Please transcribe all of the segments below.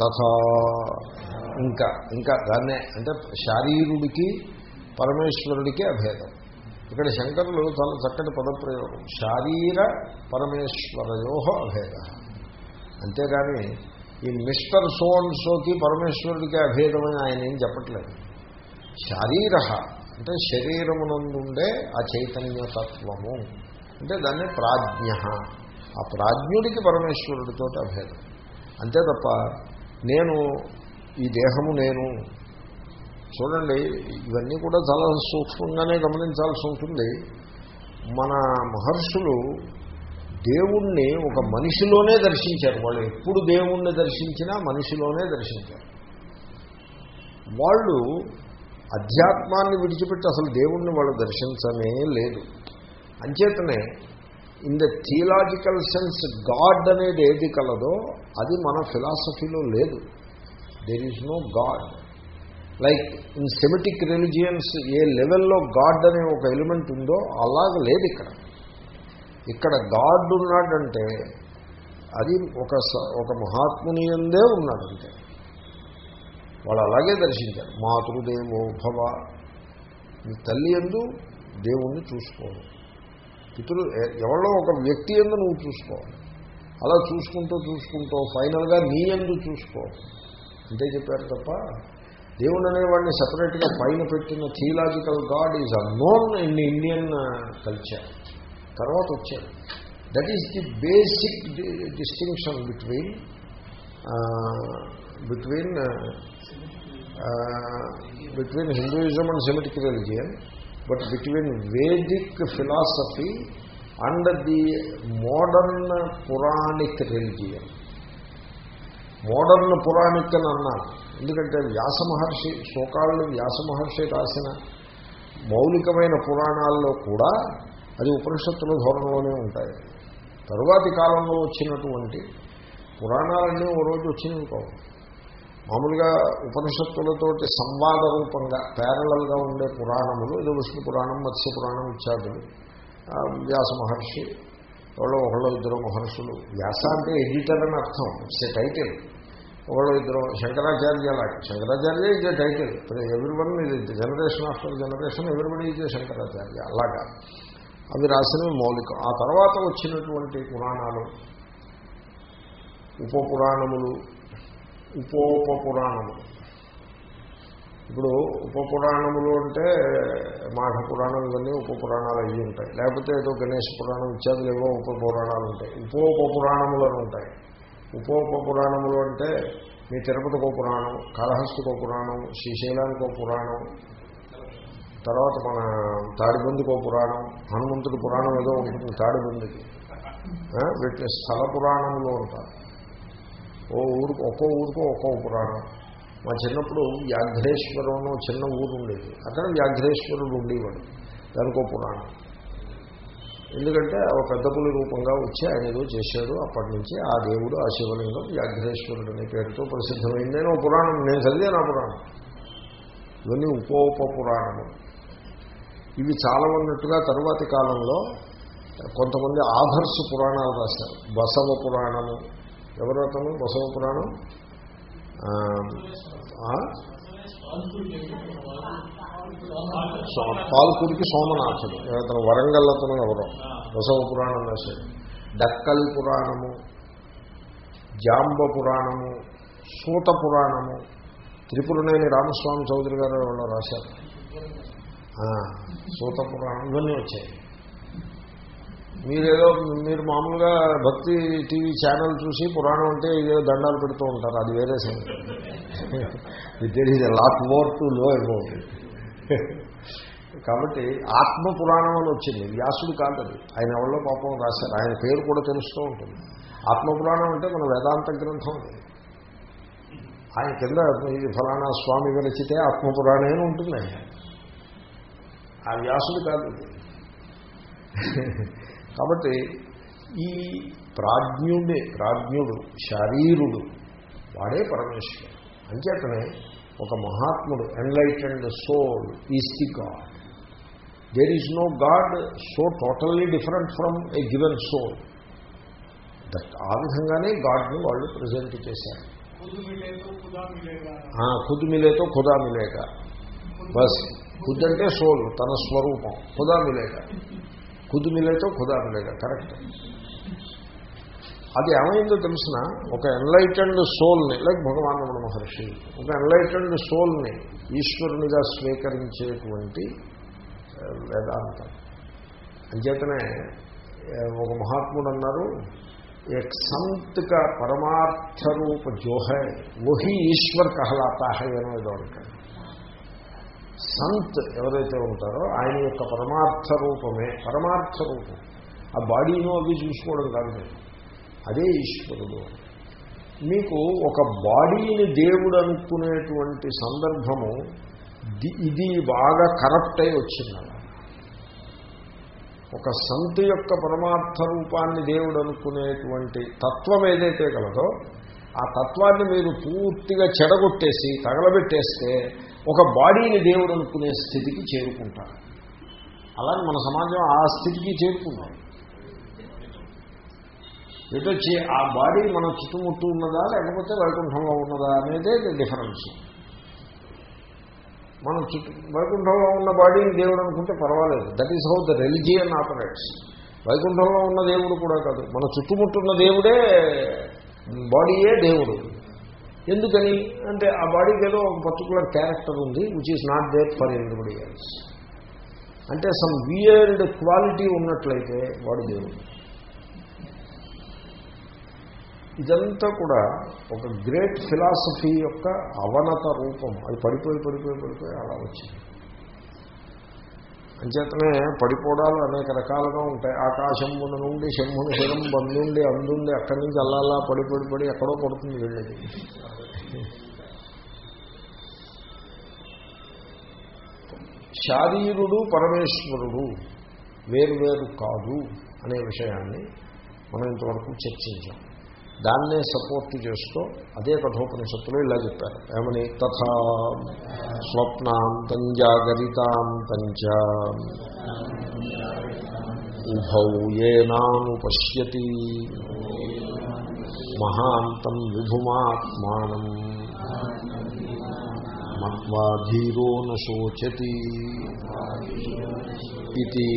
తథా. ఇంకా ఇంకా దాన్నే అంటే శారీరుడికి పరమేశ్వరుడికి అభేదం. ఇక్కడ శంకరులు చాలా చక్కటి పదప్రయోగం. శారీర పరమేశ్వరయో అభేద. అంతేగాని ఈ మిస్టర్ సోన్సోకి పరమేశ్వరుడికి అభేదమని ఆయన ఏం చెప్పట్లేదు. శారీర అంటే శరీరమునందుండే ఆ చైతన్యతత్వము. అంటే దాన్ని ప్రాజ్ఞ. ఆ ప్రాజ్ఞుడికి పరమేశ్వరుడితో అభేదం. అంతే తప్ప నేను ఈ దేహము నేను చూడండి ఇవన్నీ కూడా చాలా సూక్ష్మంగానే గమనించాల్సి ఉంటుంది. మన మహర్షులు దేవుణ్ణి ఒక మనిషిలోనే దర్శించారు. వాళ్ళు ఎప్పుడు దేవుణ్ణి దర్శించినా మనిషిలోనే దర్శించారు. వాళ్ళు అధ్యాత్మాన్ని విడిచిపెట్టి అసలు దేవుణ్ణి వాళ్ళు దర్శించనే లేదు. అంచేతనే in the theological sense God అనేది ఏది కలదో అది మన ఫిలాసఫీలో లేదు. There is no God like in Semitic religions ఏ లెవెల్లో గాడ్ అనే ఒక ఎలిమెంట్ ఉందో అలాగ లేదు ఇక్కడ. ఇక్కడ గాడ్ ఉన్నాడంటే అది ఒక స- ఒక మహాత్ముని ఎందే ఉన్నాడంటే. వాళ్ళు అలాగే దర్శించారు మాతృదేవో భవ. మీ తల్లి ఎందు దేవుణ్ణి చూసుకోవాలి పితృ ఎవరో ఒక వ్యక్తి ఎందు నువ్వు చూసుకోవాలి అలా చూసుకుంటూ చూసుకుంటూ ఫైనల్గా నీ ఎందు చూసుకో. అంతే చెప్పారు తప్ప దేవుడు అనేవాడిని సపరేట్గా పైన పెట్టిన theological God is unknown in Indian culture. తర్వాత వచ్చాడు. That is the basic distinction between between between Hinduism and Semitic religion but between Vedic philosophy and the modern Puranic religion. Modern Puranic అని అన్నారు. ఎందుకంటే వ్యాస మహర్షి శోకాళ్ళు వ్యాస మహర్షి రాసిన మౌలికమైన పురాణాల్లో కూడా అది ఉపనిషత్తుల ధోరణిలోనే ఉంటాయి. తరువాతి కాలంలో వచ్చినటువంటి పురాణాలన్నీ ఓ రోజు వచ్చినవి కావు. మామూలుగా ఉపనిషత్తులతోటి సంవాద రూపంగా ప్యారలల్గా ఉండే పురాణములు ఇది విష్ణు పురాణం మత్స్య పురాణం ఇత్యాదులు వ్యాస మహర్షి ఎవరో ఒకళ్ళు ఇద్దరు మహర్షులు. వ్యాస అంటే ఎడిటర్ అని అర్థం ఇట్స్ ఏ టైటిల్ ఒకళ్ళు ఇద్దరు శంకరాచార్య లాగా. శంకరాచార్య ఇదే టైటిల్ ఎవ్రీ ఇది జనరేషన్ ఆఫ్టర్ జనరేషన్ ఎవ్రీబడి ఇదే శంకరాచార్య అలాగా. అవి రాసినవి మౌలికం. ఆ తర్వాత వచ్చినటువంటి పురాణాలు ఉపపురాణములు ఉపోపపురాణము. ఇప్పుడు ఉపపురాణములు అంటే మాఘ పురాణం ఇవన్నీ ఉపపురాణాలు అయ్యి ఉంటాయి. లేకపోతే ఏదో గణేష్ పురాణం ఇత్యాదులు ఏవో ఉపపురాణాలు ఉంటాయి. ఉపోపపురాణములు అని ఉంటాయి. ఉపోపపురాణములు అంటే మీ తిరుపతికో పురాణం కాళహస్తికో పురాణం శ్రీశైలానికో పురాణం తర్వాత మన తాడిబందికో పురాణం హనుమంతుడి పురాణం ఏదో ఉంటుంది తాడిబందికి ఆ, వీటిని స్థల పురాణంలో ఉంటారు ఓ ఊరికి ఒక్కో ఊరికి ఒక్కో పురాణం. మా చిన్నప్పుడు వ్యాఘ్రేశ్వరం చిన్న ఊరు ఉండేది. అక్కడ వ్యాఘ్రేశ్వరుడు ఉండేవాడు. దానికో పురాణం. ఎందుకంటే ఆ పెద్ద పులి రూపంగా వచ్చి ఆయన ఏదో చేశాడు. అప్పటి నుంచి ఆ దేవుడు ఆ శివలింగం వ్యాఘ్రేశ్వరుడు అనే పేరుతో ప్రసిద్ధమైందని ఒక పురాణం నేను చదివాను ఆ పురాణం. ఇవన్నీ ఉపోప పురాణము. ఇవి చాలా ఉన్నట్టుగా తరువాతి కాలంలో కొంతమంది ఆధర్స్ పురాణాలు రాశారు. బసవ పురాణము ఎవరు అతను బసవ పురాణం. ఆ, పాల్కుడికి సోమనాథుడు. అతను వరంగల్ అతను ఎవరో. బసవ పురాణం రాశాడు. డక్కల్ పురాణము జాంబ పురాణము సూత పురాణము త్రిపురనేని రామస్వామి చౌదరి గారు ఎవరో రాశారు. సూత పురాణం ఇవన్నీ వచ్చాయి. మీరేదో మీరు మామూలుగా భక్తి టీవీ ఛానల్ చూసి పురాణం అంటే ఏదో దండాలు పెడుతూ ఉంటారు అది వేరే సంగతి. There is lot more to know about కాబట్టి ఆత్మ పురాణం అని వచ్చింది వ్యాసుడు కాదు అది. ఆయన ఎవరో పాపం రాశారు ఆయన పేరు కూడా తెలుస్తూ ఉంటుంది. ఆత్మ పురాణం అంటే మన వేదాంత గ్రంథం ఆయన కింద ఇది ఫలానా స్వామి విరచితే ఆత్మపురాణం అని ఉంటుంది ఆ వ్యాసుడు కాదు కాబట్టి ఈ ప్రాజ్ఞుడే ప్రాజ్ఞుడు శరీరుడు వాడే పరమేశ్వరుడు. అంచేతనే ఒక మహాత్ముడు enlightened soul is the God there is no God so totally different from a given soul that ఆ విధంగానే గాడ్ని వాళ్ళు ప్రజెంట్ చేశారు. ఖుద్ మిలేతో ఖుదా మిలేక బస్ ఖుద్ అంటే సోల్ తన స్వరూపం ఖుదా మిలేక ఖుద్ మిలేతో ఖుదా మిలేక కరెక్ట్ అది ఏమైందో తెలిసిన ఒక ఎన్లైటెండ్ సోల్ని లైక్ భగవాన్ రమణ మహర్షి ఒక ఎన్లైటెండ్ సోల్ని ఈశ్వరునిగా స్వీకరించేటువంటి ఆ, వేదాంతం అంచేతనే ఆ, ఒక మహాత్ముడు అన్నారు एक संत का परमार्थ रूप जो है वही ఈశ్వర్ कहलाता है అని ఏదో అంటారు సంత్ ఎవరైతే ఉంటారో ఆయన యొక్క పరమార్థ రూపమే పరమార్థ రూపం. ఆ బాడీను అవి చూసుకోవడం కాదు అదే ఈశ్వరుడు. మీకు ఒక బాడీని దేవుడు అనుకునేటువంటి సందర్భము ఇది బాగా కరప్ట్ అయి వచ్చింది. ఒక సంతు యొక్క పరమార్థ రూపాన్ని దేవుడు అనుకునేటువంటి తత్వం ఏదైతే కలదో ఆ తత్వాన్ని మీరు పూర్తిగా చెడగొట్టేసి తగలబెట్టేస్తే ఒక బాడీని దేవుడు అనుకునే స్థితికి చేరుకుంటారు అలాగే మన సమాజం ఆ స్థితికి చేరుకున్నాం ఎటొచ్చి ఆ బాడీ మన చుట్టుముట్టు ఉన్నదా లేకపోతే వైకుంఠంలో ఉన్నదా అనేదే డిఫరెన్స్. మనం చుట్టూ వైకుంఠంలో ఉన్న బాడీని దేవుడు అనుకుంటే పర్వాలేదు. That is how the religion operates వైకుంఠంలో ఉన్న దేవుడు కూడా కాదు. మన చుట్టుముట్టున్న దేవుడే బాడీయే దేవుడు. ఎందుకని? అంటే ఆ బాడీకి ఏదో ఒక పర్టికులర్ క్యారెక్టర్ ఉంది which is not there for everybody else అంటే సమ్ వియర్డ్ క్వాలిటీ ఉన్నట్లయితే వాడు దేవుడు. ఇదంతా కూడా ఒక గ్రేట్ ఫిలాసఫీ యొక్క అవనత రూపం. అది పడిపోయి పడిపోయి పడిపోయి అలా వచ్చింది. అంచేతనే పడిపోవడాలు అనేక రకాలుగా ఉంటాయి. ఆకాశమున నుండి శంభుని శిరం బంధుండి అందుండి అక్కడి నుంచి అల్లాలా పడి పడి పడి ఎక్కడో పడుతుంది వెళ్ళేది. శారీరుడు పరమేశ్వరుడు వేరువేరు కాదు అనే విషయాన్ని మనం ఇంతవరకు చర్చించాం. దాన్నే సపోర్ట్ చేస్తూ అదే కఠోపనిషత్తులో ఇలా చెప్పారు. ఏమని? తథా స్వప్నాంతం జాగరితాంతం చ ఉభౌ ఏనాను పశ్యతి. మహాంతం విభుమాత్మానం. మత్వాధీరో నోచతి ఇది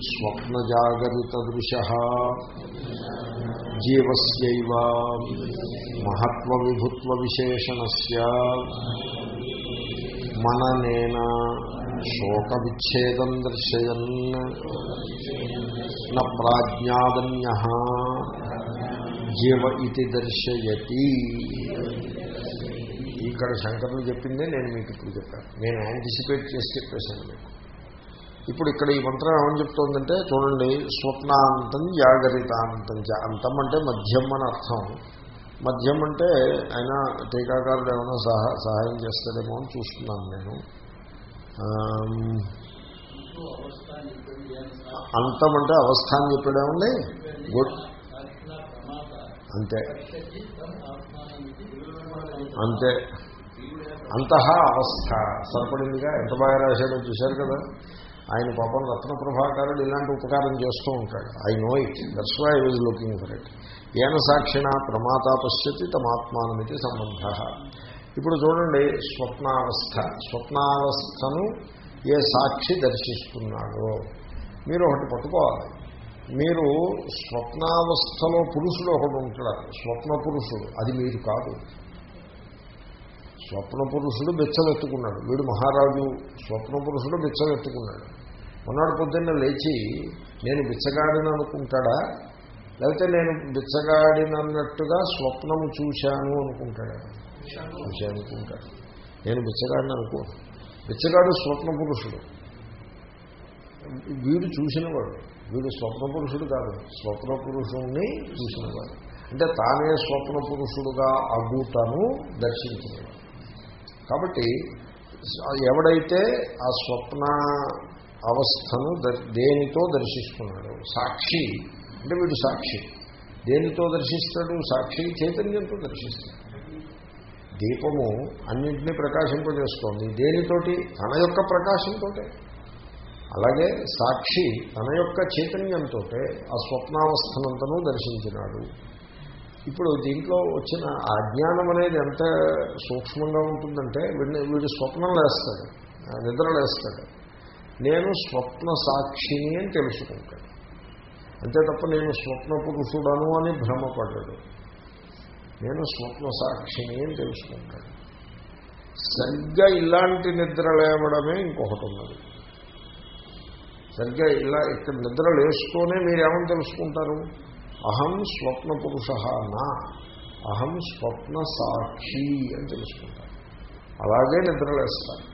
స్వప్నజాగరితదృశ జీవస్యైవ మహత్వ విభుత్వ విశేషణస్య మననేన శోక విచ్ఛేదం దర్శయన్. న ప్రాజ్ఞాదన్య. జీవ ఇది దర్శయతి. ఇక్కడ శంకరులు చెప్పిందే నేను మీకు ఇప్పుడు చెప్పాను. నేను యాంటిసిపేట్ చేసి చెప్పేశాను మీకు. ఇప్పుడు ఇక్కడ ఈ మంత్రం ఏమని చెప్తోందంటే చూడండి స్వప్నాంతం జాగరితాంతం చ. అంతం అంటే మధ్యం అని అర్థం. మధ్యం అంటే ఆయన టీకాకారుడు ఏమైనా సహా సహాయం చేస్తాడేమో అని చూస్తున్నాను నేను. అంతం అంటే అవస్థ అని చెప్పాడేమండి గుడ్. అంతే. అంతే. అంతః అవస్థ. సరిపడిందిగా? ఎంత బాగా రాశాడో చూశారు కదా? ఆయన పాపం రత్న ప్రభాకరుడు ఇలాంటి ఉపకారం చేస్తూ ఉంటాడు. I know it that's why I was looking for it ఏన సాక్షిణ ప్రమాత పశ్యతి తమాత్మానమితి సంబంధ. ఇప్పుడు చూడండి స్వప్నావస్థ. స్వప్నావస్థను ఏ సాక్షి దర్శిస్తున్నాడో? మీరు ఒకటి పట్టుకోవాలి. మీరు స్వప్నావస్థలో పురుషుడు ఒకడు ఉంటాడు. స్వప్న పురుషుడు. అది మీరు కాదు. స్వప్న పురుషుడు బెచ్చలెత్తుకున్నాడు వీడు మహారాజు. స్వప్న పురుషుడు బెచ్చలెత్తుకున్నాడు మొన్నటి పొద్దున్న లేచి నేను బిచ్చగాడిని అనుకుంటాడా? లేకపోతే నేను బిచ్చగాడినన్నట్టుగా స్వప్నము చూశాను అనుకుంటాడా? చూశా అనుకుంటాడు. నేను బిచ్చగాడిని అనుకో బిచ్చగాడు స్వప్న పురుషుడు వీడు చూసినవాడు. వీడు స్వప్న పురుషుడు కాదు. స్వప్న పురుషుణ్ణి చూసినవాడు. అంటే తానే స్వప్న పురుషుడుగా అగుటను దర్శించినవాడు కాబట్టి ఎవడైతే ఆ స్వప్న అవస్థను దేనితో దర్శిస్తున్నాడు? సాక్షి. అంటే వీడు సాక్షి. దేనితో దర్శిస్తాడు? సాక్షి చైతన్యంతో దర్శిస్తాడు. దీపము అన్నింటినీ ప్రకాశింపజేస్తోంది. దేనితోటి? తన యొక్క ప్రకాశంతో అలాగే సాక్షి తన యొక్క చైతన్యంతో ఆ స్వప్నావస్థనంతను దర్శించినాడు. ఇప్పుడు దీంట్లో వచ్చిన అజ్ఞానం అనేది ఎంత సూక్ష్మంగా ఉంటుందంటే వీడిని వీడు స్వప్నం లేస్తాడు ఆ, నిద్ర లేస్తాడు. నేను స్వప్న సాక్షిని అని తెలుసుకుంటాడు అంతే తప్ప నేను స్వప్న పురుషుడను అని భ్రమపడ్డాడు నేను స్వప్న సాక్షిని అని తెలుసుకుంటాడు సరిగ్గా ఇలాంటి నిద్ర లేవడమే ఇంకొకటి ఉన్నది. సరిగ్గా ఇలా ఇక్కడ నిద్ర లేస్తూనే మీరేమని తెలుసుకుంటారు? అహం స్వప్న పురుష నా అహం స్వప్న సాక్షి అని తెలుసుకుంటారు. అలాగే నిద్రలేస్తారు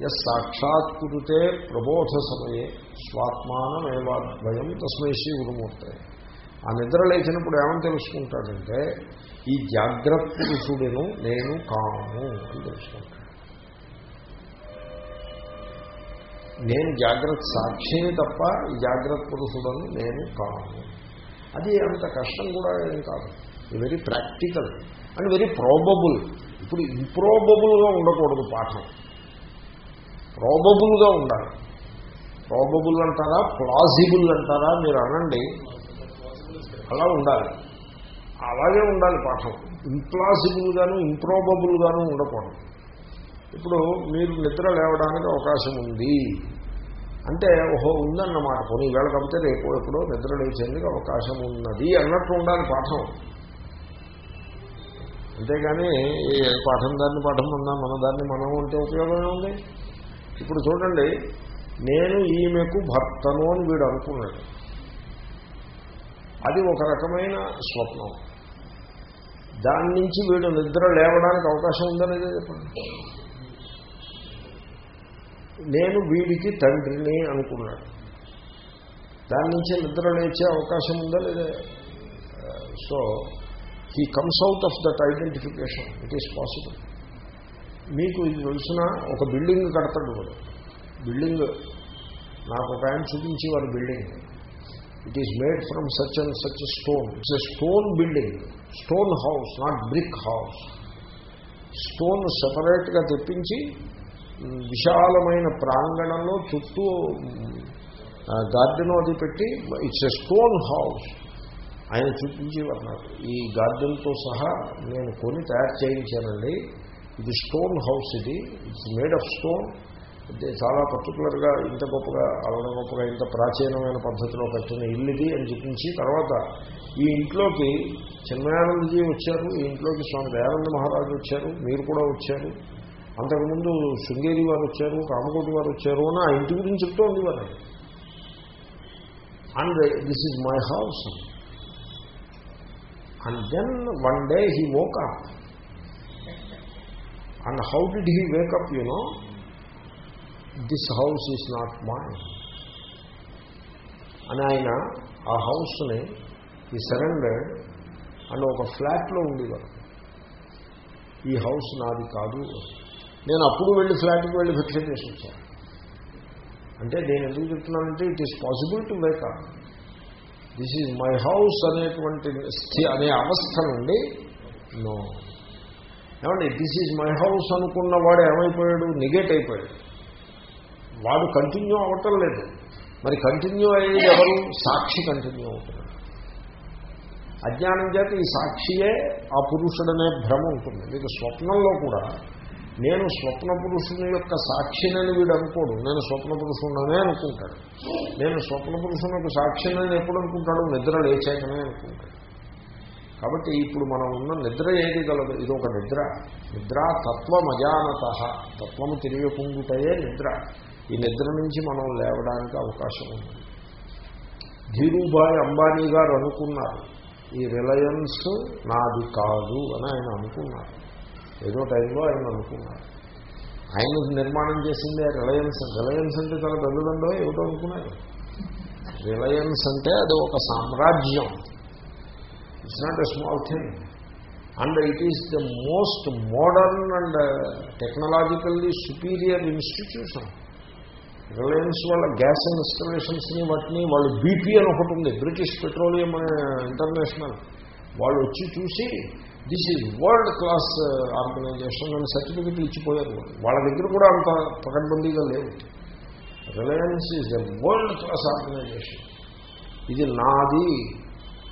ఎస్ సాక్షాత్కృతే ప్రబోధ సమయే స్వాత్మానమేవాద్వయం తస్మై శ్రీ గురుమూర్తే ఆ నిద్ర లేచినప్పుడు ఏమని తెలుసుకుంటాడంటే ఈ జాగ్రత్త పురుషుడిను నేను కాను అని తెలుసుకుంటాడు. నేను జాగ్రత్త సాక్షిని తప్ప ఈ జాగ్రత్త పురుషుడను నేను కాను అది అంత కష్టం కూడా ఏం కాదు. Very practical and very probable ఇప్పుడు ఇంప్రోబబుల్గా ఉండకూడదు పాఠం. ప్రాబబుల్గా ఉండాలి. ప్రాబబుల్ అంటారా? ప్లాజిబుల్ అంటారా? మీరు అనండి. అలా ఉండాలి. అలాగే ఉండాలి పాఠం. ఇంప్లాసిబుల్గాను ఇంప్రోబబుల్గాను ఉండకూడదు. ఇప్పుడు మీరు నిద్ర లేవడానికి అవకాశం ఉంది. అంటే ఓహో ఉందన్నమాట. పోనీ వేళ కాకపోతే రేపు ఎప్పుడో నిద్ర లేచేందుకు అవకాశం ఉన్నది అన్నట్టు ఉండాలి పాఠం. అంతేగాని ఏ పాఠం దాన్ని పాఠం ఉన్నా మన దాన్ని మనం ఉంటే ఉపయోగమే ఉంది. ఇప్పుడు చూడండి నేను ఈమెకు భర్తను అని వీడు అనుకున్నాడు. అది ఒక రకమైన స్వప్నం. దాని నుంచి వీడు నిద్ర లేవడానికి అవకాశం ఉందనేది చెప్పండి. నేను వీడికి తండ్రిని అనుకున్నాడు. దాని నుంచి నిద్ర లేచే అవకాశం ఉందా లేదా? So he comes out of that identification it is possible మీకు ఇది తెలిసిన ఒక బిల్డింగ్ కడతాడు వాడు. బిల్డింగ్ నాకు ఒక ఆయన చూపించి వాడు building. It is made from such and such stone it's a stone building stone house not brick house stone సెపరేట్గా తెప్పించి విశాలమైన ప్రాంగణంలో చుట్టూ గార్డెన్ అది పెట్టి ఇట్స్ ఎ స్టోన్ హౌస్ ఆయన చూపించేవారు నాకు. ఈ గార్డెన్తో సహా నేను కొని తయారు చేయించానండి. ఇది స్టోన్ హౌస్ ఇది. ఇట్స్ మేడ్ ఆఫ్ స్టోన్ చాలా పర్టికులర్గా ఇంత గొప్పగా అలా గొప్పగా ఇంత ప్రాచీనమైన పద్ధతిలో కట్టిన ఇల్లు ఇది అని చూపించి తర్వాత ఈ ఇంట్లోకి చిన్మయానందజీ వచ్చారు ఈ ఇంట్లోకి స్వామి దయానంద మహారాజు వచ్చారు మీరు కూడా వచ్చారు. అంతకుముందు శృంగేరి వారు వచ్చారు కామకోటి వారు వచ్చారు అని ఆ ఇంటి గురించి చెప్తూ ఉండేవారు. And this is my house and then one day he woke and how did he wake up you know this house is not my అని ఆయన ఆ హౌస్ని ఈ సరెండర్డ్ అండ్ ఒక ఫ్లాట్లో ఉండేవారు. ఈ హౌస్ నాది కాదు నేను అప్పుడు వెళ్ళి ఫ్లాట్కి వెళ్ళి భిక్ష చేసి వచ్చాను. అంటే నేను ఎందుకు చెప్తున్నానంటే it is possible to wake up this is my house అనేటువంటి అనే అవస్థ నుండి నో ఏమండి దిస్ ఈజ్ మై హౌస్ అనుకున్న వాడు ఏమైపోయాడు? నెగేట్ అయిపోయాడు. వాడు కంటిన్యూ అవ్వటం లేదు. మరి కంటిన్యూ అయ్యేది ఎవరు? సాక్షి కంటిన్యూ అవుతున్నాడు అజ్ఞానం చేత ఈ సాక్షియే ఆ పురుషుడనే భ్రమ ఉంటుంది. మీకు స్వప్నంలో కూడా నేను స్వప్న పురుషుని యొక్క సాక్షినని వీడు అనుకోడు. నేను స్వప్న పురుషుడనే అనుకుంటాడు. నేను స్వప్న పురుషుని యొక్క సాక్షినని ఎప్పుడు అనుకుంటాడు? నిద్ర లేచాకనే అనుకుంటాడు. కాబట్టి ఇప్పుడు మనం ఉన్న నిద్ర ఏది గలదు? ఇది ఒక నిద్ర. నిద్ర తత్వం అజానత తత్వము తెలియకుండుటయే నిద్ర. ఈ నిద్ర నుంచి మనం లేవడానికి అవకాశం ఉంది. ధీరుభాయ్ అంబానీ గారు అనుకున్నారు ఈ రిలయన్స్ నాది కాదు అని ఆయన అనుకున్నారు. ఏదో టైంలో ఆయన అనుకున్నారు. ఆయన నిర్మాణం చేసిందే రిలయన్స్. రిలయన్స్ అంటే చాలా పెద్దదండో ఏమిటో అనుకున్నారు? రిలయన్స్ అంటే అది ఒక సామ్రాజ్యం. It's not a small thing and it is the most modern and technologically superior institution Reliance వాళ్ళ గ్యాస్ ఇన్స్టలేషన్స్ని వాటిని వాళ్ళు బీపీ అని ఒకటి ఉంది. బ్రిటిష్ పెట్రోలియం ఇంటర్నేషనల్ వాళ్ళు వచ్చి చూసి this is world class organisation అని సర్టిఫికెట్ ఇచ్చిపోయారు వాళ్ళ. దగ్గర కూడా అంత పకడ్బందీగా లేవు. Reliance is a world class organisation ఇది నాది.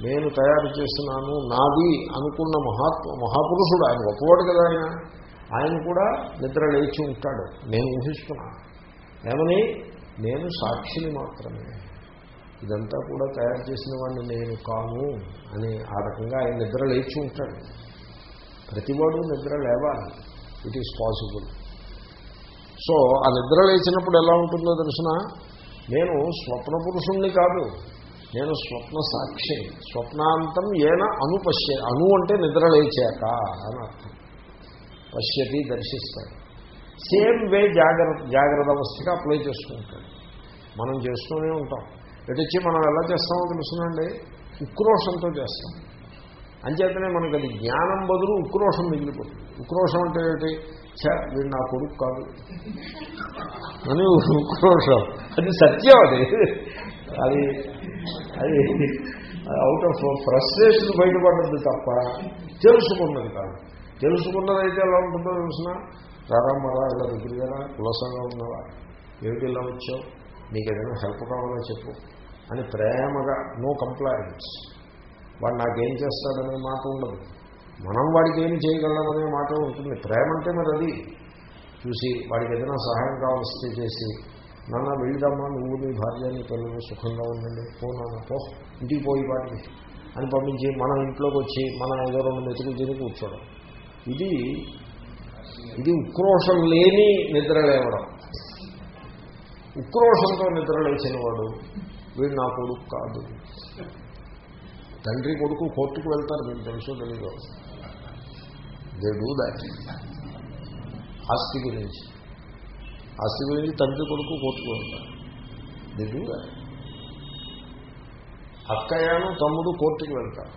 నేను తయారు చేస్తున్నాను నాది అనుకున్న మహాత్మ మహాపురుషుడు ఆయన గొప్పవాడు కదా ఆయన. ఆయన కూడా నిద్ర లేచి ఉంటాడు. నేను ఊహిస్తున్నాను ఏమని? నేను సాక్షిని మాత్రమే. ఇదంతా కూడా తయారు చేసిన వాడిని నేను కాను అని ఆ రకంగా ఆయన నిద్ర లేచి ఉంటాడు. ప్రతివాడు నిద్ర లేవాలి. ఇట్ ఈస్ పాసిబుల్ సో ఆ నిద్ర లేచినప్పుడు ఎలా ఉంటుందో తెలిసిన? నేను స్వప్న పురుషుణ్ణి కాదు. నేను స్వప్న సాక్షి స్వప్నాంతం ఏన అనుపశ్య అను అంటే నిద్ర లేచాక అని అర్థం. పశ్యతి దర్శిస్తాడు. సేమ్ వే జాగ్రత్త జాగ్రత్త అవస్థగా అప్లై చేసుకుంటాడు మనం చేస్తూనే ఉంటాం. ఎటొచ్చి మనం ఎలా చేస్తామో తెలుసునండి? ఉక్రోషంతో చేస్తాం. అంచేతనే మనకు అది జ్ఞానం బదులు ఉక్రోషం మిగిలిపోతుంది. ఉక్రోషం అంటే ఏమిటి? ఛ వీడు నా కొడుకు కాదు. అని ఉక్రోషం. అది సత్యం అది. అది అది అవుట్ ఆఫ్ ఫ్రస్ట్రేషన్ బయటపడ్డది తప్ప తెలుసుకున్నది కాదు. తెలుసుకున్నదైతే ఎలా ఉంటుందో తెలిసిన? రారామరా ఇలా దగ్గరగా కులసంగా ఉన్నవా? ఏమిటి ఇలా వచ్చావు? నీకు ఏదైనా హెల్ప్ కావాలో చెప్పు. అని ప్రేమగా నో కంప్లైంట్స్ వాడు నాకేం చేస్తాడనే మాట ఉండదు. మనం వాడికి ఏం చేయగలమనే మాట ఉంటుంది. ప్రేమ అంటే మరి అది. చూసి వాడికి ఏదైనా సహాయం కావాల్సి చేసి నాన్న వెళ్దామా నువ్వు నీ భార్య నీ పిల్లలు సుఖంగా ఉండండి. పోనా పో. ఇంటికి పోయి వాడిని. అని పంపించి మన ఇంట్లోకి వచ్చి మన ఏదో రెండు మెతుకులు తిని కూర్చోవడం. ఇది ఇది ఉక్రోషం లేని నిద్ర లేవడం. ఉక్రోషంతో నిద్ర లేచిన వాడు వీడు నా కొడుకు కాదు. తండ్రి కొడుకు కోర్టుకు వెళ్తారు మీకు తెలుసు తెలీదు. దే డూ దాట్ ఆస్తి గురించి. ఆస్తి గురించి తండ్రి కొడుకు కోర్టుకు వెళ్తారు. దే డూ దాట్ అక్కయ్యను తమ్ముడు కోర్టుకు వెళ్తారు.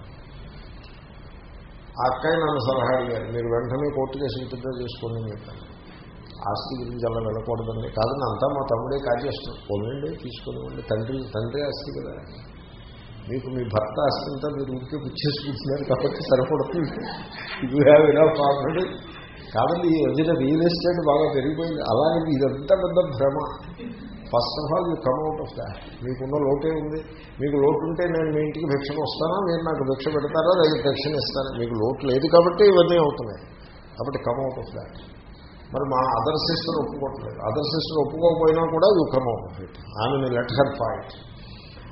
ఆ అక్కయ్య నన్ను సలహా అడిగారు మీరు వెంటనే కోర్టు కేసు విత్డ్రా చేసుకోండి చెప్పాను ఆస్తి గురించి అలా వెళ్ళకూడదండి కాదని అంతా మా తమ్ముడే కాజేస్తున్నాడు పోనండి తీసుకునివ్వండి. తండ్రి తండ్రి ఆస్తి కదా. మీకు మీ భర్త ఆస్తి మీరు ఉడికి పుచ్చేసుకుంటున్నారు కాబట్టి సరిపడుతుంది యూ హ్యావ్ ఇనఫ్ ఆల్రెడీ కాబట్టి ఈ వచ్చిన రియల్ ఎస్టేట్ బాగా పెరిగిపోయింది. అలాగే ఇదంతా పెద్ద భ్రమ. First of all you come off that మీకున్న లోటే ఉంది. మీకు లోటు ఉంటే నేను మీ ఇంటికి భిక్షను వస్తానా? మీరు నాకు భిక్ష పెడతారా? లేదా భిక్షణ ఇస్తానా మీకు లోటు లేదు కాబట్టి ఇవన్నీ అవుతున్నాయి. కాబట్టి కమ్ ఆఫ్ దాట్ మరి మా అదర్ సిస్టర్ ఒప్పుకోవట్లేదు. అదర్ సిస్టర్ ఒప్పుకోకపోయినా కూడా యూ కమ్ ఆఫ్ ఇట్ ఆమె లెట్ హర్ ఫైట్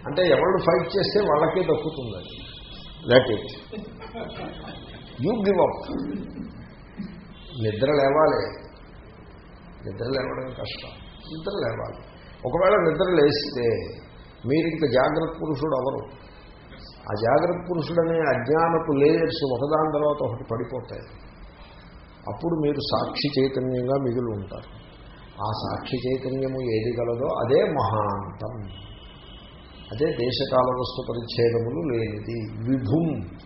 అంటే ఎవరు ఫైట్ చేస్తే వాళ్ళకే దక్కుతుంది అది let it you give up నిద్ర లేవాలి. నిద్ర లేవడం కష్టం. నిద్ర లేవాలి. ఒకవేళ నిద్ర లేస్తే మీరు ఇంకా జాగ్రత్త పురుషుడు అవరు. ఆ జాగ్రత్త పురుషుడనే అజ్ఞానపు లేయర్స్ ఒకదాని తర్వాత ఒకటి పడిపోతాయి. అప్పుడు మీరు సాక్షి చైతన్యంగా మిగిలి ఉంటారు. ఆ సాక్షి చైతన్యము ఏది గలదో అదే మహాంతం. అదే దేశకాల వస్తు పరిచ్ఛేదములు లేనిది. విభుం.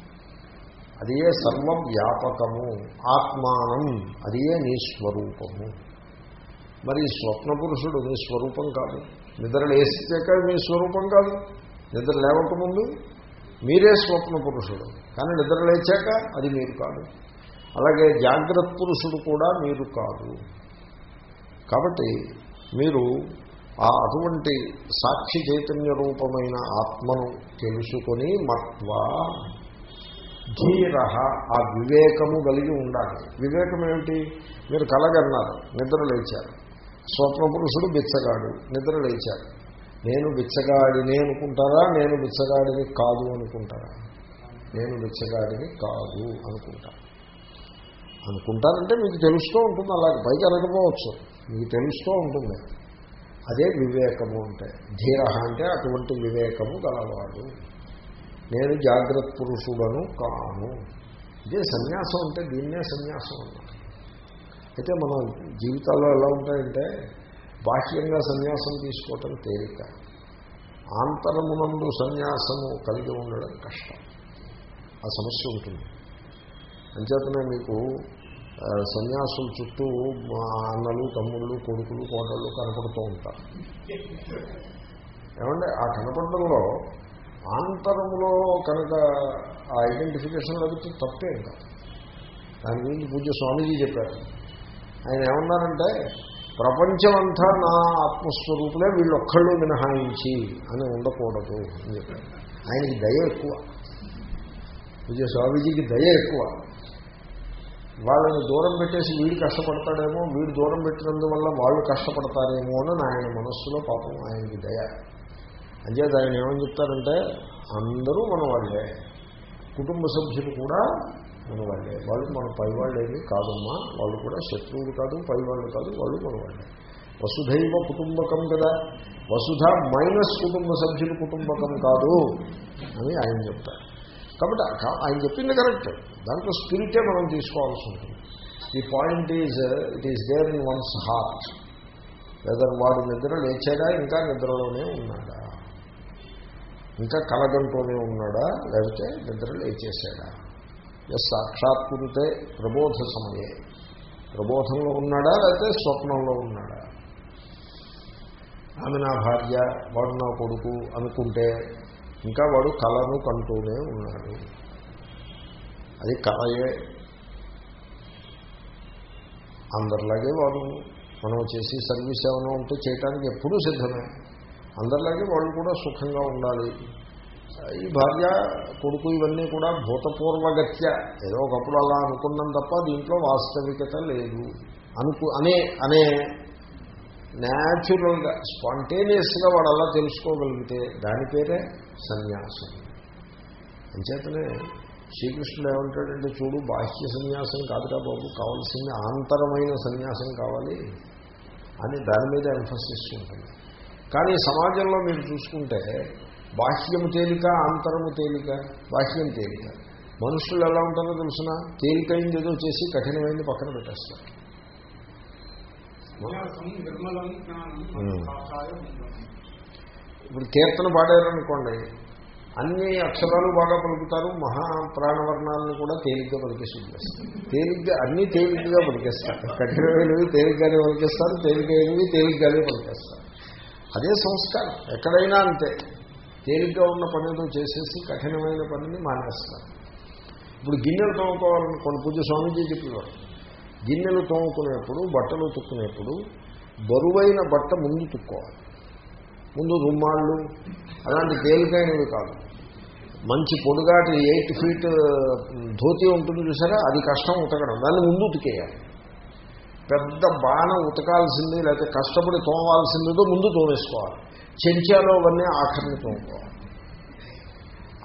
అదే సర్వవ్యాపకము. ఆత్మానం. అదే నీ స్వరూపము. మరి స్వప్న పురుషుడు మీ స్వరూపం కాదు. నిద్ర లేచాక మీ స్వరూపం కాదు. నిద్ర లేవకముందు మీరే స్వప్న పురుషుడు కానీ నిద్ర లేచాక అది మీరు కాదు. అలాగే జాగ్రత్త పురుషుడు కూడా మీరు కాదు. కాబట్టి మీరు ఆ అటువంటి సాక్షి చైతన్య రూపమైన ఆత్మను తెలుసుకొని మత్వా ధీర ఆ వివేకము కలిగి ఉండాలి. వివేకం ఏమిటి? మీరు కలగన్నారు నిద్ర లేచారు. స్వప్నపురుషుడు బిచ్చగాడు నిద్ర లేచారు. నేను బిచ్చగాడిని అనుకుంటారా? నేను బిచ్చగాడిని కాదు అనుకుంటారా? నేను బిచ్చగాడిని కాదు అనుకుంటా. అనుకుంటారంటే మీకు తెలుస్తూ ఉంటుంది అలాగే పైకి అనకపోవచ్చు మీకు తెలుస్తూ ఉంటుంది. అదే వివేకము అంటే. ధీర అంటే అటువంటి వివేకము గలవాడు. నేను జాగ్రత్త పురుషుడను కాను. ఇదే సన్యాసం అంటే దీన్నే సన్యాసం అన్నారు. అయితే మనం జీవితాల్లో ఎలా ఉంటాయంటే బాహ్యంగా సన్యాసం తీసుకోవటం తేలిక. ఆంతరమునందు సన్యాసము కలిగి ఉండడం కష్టం. ఆ సమస్య ఉంటుంది. అంచేతనే మీకు సన్యాసుల చుట్టూ మా అన్నలు తమ్ముళ్ళు కొడుకులు కోడళ్ళు కనపడుతూ ఉంటారు. ఏమంటే ఆ కనపడడంలో ఆంతరంలో కనుక ఆ ఐడెంటిఫికేషన్ లభిస్తే తప్పే కాదు దాని గురించి పూజ స్వామీజీ చెప్పారు. ఆయన ఏమన్నారంటే ప్రపంచమంతా నా ఆత్మస్వరూపులే వీళ్ళొక్కళ్ళు మినహాయించి అని ఉండకూడదు అని చెప్పారు. ఆయనకి దయ ఎక్కువ. పూజ స్వామీజీకి దయ ఎక్కువ. వాళ్ళని దూరం పెట్టేసి వీడు కష్టపడతాడేమో వీడు దూరం పెట్టినందువల్ల వాళ్ళు కష్టపడతారేమో అని ఆయన మనస్సులో పాపం ఆయనకి దయ. అంచేత ఆయన ఏమని చెప్తారంటే అందరూ మన వాళ్ళే కుటుంబ సభ్యులు కూడా మన వాళ్ళే వాళ్ళు మన పైవాళ్ళేది కాదమ్మా. వాళ్ళు కూడా శత్రువులు కాదు పైవాళ్ళు కాదు వాళ్ళు మన వాళ్ళే వసుధైవ కుటుంబకం కదా. వసుధ మైనస్ కుటుంబ సభ్యులు కుటుంబకం కాదు అని ఆయన చెప్తారు. కాబట్టి ఆయన చెప్పింది కరెక్ట్. దాంట్లో స్పిరిటే మనం తీసుకోవాల్సి ఉంటుంది. The point is it is there in one's heart whether వాడు నిద్ర లేచాడా ఇంకా నిద్రలోనే ఉన్నాడా? ఇంకా కలగంటూనే ఉన్నాడా లేకపోతే నిద్ర లేచేసాడా ఎస్ సాక్షాత్కుంటే ప్రబోధ సమయే. ప్రబోధంలో ఉన్నాడా లేకపోతే స్వప్నంలో ఉన్నాడా? ఆమె నా భార్య వాడు నా కొడుకు అనుకుంటే ఇంకా వాడు కళను కంటూనే ఉన్నాడు. అది కళయే. అందరిలాగే వాడు మనం చేసి సర్వీస్ ఏమైనా ఉంటే చేయడానికి ఎప్పుడూ సిద్ధమే. అందరిలాగే వాళ్ళు కూడా సుఖంగా ఉండాలి. ఈ భార్య కొడుకు ఇవన్నీ కూడా భూతపూర్వగత్య. ఏదో ఒకప్పుడు అలా అనుకున్నాం తప్ప దీంట్లో వాస్తవికత లేదు. అనుకు అనే అనే న్యాచురల్గా స్పాంటేనియస్గా వాడు అలా తెలుసుకోగలిగితే దాని పేరే సన్యాసం. అంచేతనే శ్రీకృష్ణుడు ఏమంటాడంటే చూడు బాహ్య సన్యాసం కాదురా బాబు కావాల్సింది ఆంతరమైన సన్యాసం కావాలి అని దాని మీద ఎంఫసిస్ ఉంటుంది. కానీ సమాజంలో మీరు చూసుకుంటే బాహ్యము తేలిక ఆంతరము తేలిక బాహ్యం తేలిక. మనుషులు ఎలా ఉంటారో తెలుసిన? తేలికైంది ఏదో చేసి కఠినమైంది పక్కన పెట్టేస్తారు. ఇప్పుడు కీర్తన పాడారనుకోండి అన్ని అక్షరాలు బాగా పలుకుతారు మహా ప్రాణవర్ణాలను కూడా తేలిగ్గా పలికేస్తుంది. తేలిగ్గా అన్నీ తేలిగ్గా పలికేస్తారు. కఠినమైనవి తేలిగ్గానే పలికేస్తారు తేలికైనవి తేలిగ్గానే పలికేస్తారు. అదే సంస్కారం. ఎక్కడైనా అంతే. తేలిగ్గా ఉన్న పనితో చేసేసి కఠినమైన పనిని మానేస్తారు. ఇప్పుడు గిన్నెలు తోముకోవాలనుకోండి పూజ స్వామీజీ చెప్పేవారు గిన్నెలు తోముకునేప్పుడు బట్టలు ఉతుక్కునేప్పుడు బరువైన బట్ట ముందు తుక్కోవాలి ముందు రుమ్మాళ్ళు అలాంటి తేలికైనవి కాదు. మంచి పొడుగాటి ఎయిట్ ఫీట్ ధోతి ఉంటుంది చూసారా? అది కష్టం ఉతకడం. దాన్ని ముందు ఉతికేయాలి. పెద్ద బాణం ఉతకాల్సింది లేకపోతే కష్టపడి తోమాల్సిందిదో ముందు తోమేసుకోవాలి. చెంచాలో అవన్నీ ఆఖరిని తోముకోవాలి.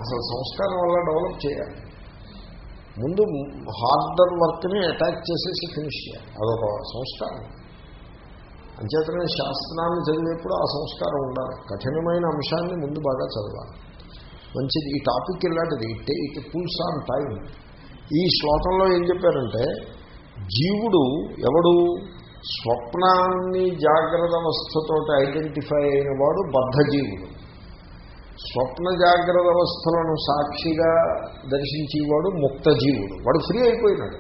అసలు సంస్కారం వల్ల డెవలప్ చేయాలి. ముందు హార్డర్ వర్క్ని అటాక్ చేసేసి ఫినిష్ చేయాలి. అదొక సంస్కారం. అంచేతనే శాస్త్రాన్ని చదివేప్పుడు ఆ సంస్కారం ఉండాలి. కఠినమైన అంశాన్ని ముందు బాగా చదవాలి. మంచిది. ఈ టాపిక్ ఇలాంటిది. It it pulls on time ఈ శ్లోకంలో ఏం చెప్పారంటే జీవుడు ఎవడు స్వప్నాన్ని జాగ్రత్త అవస్థతో ఐడెంటిఫై అయిన వాడు బద్ధజీవుడు. స్వప్న జాగ్రత్త అవస్థలను సాక్షిగా దర్శించేవాడు ముక్త జీవుడు వాడు ఫ్రీ అయిపోయినాడు.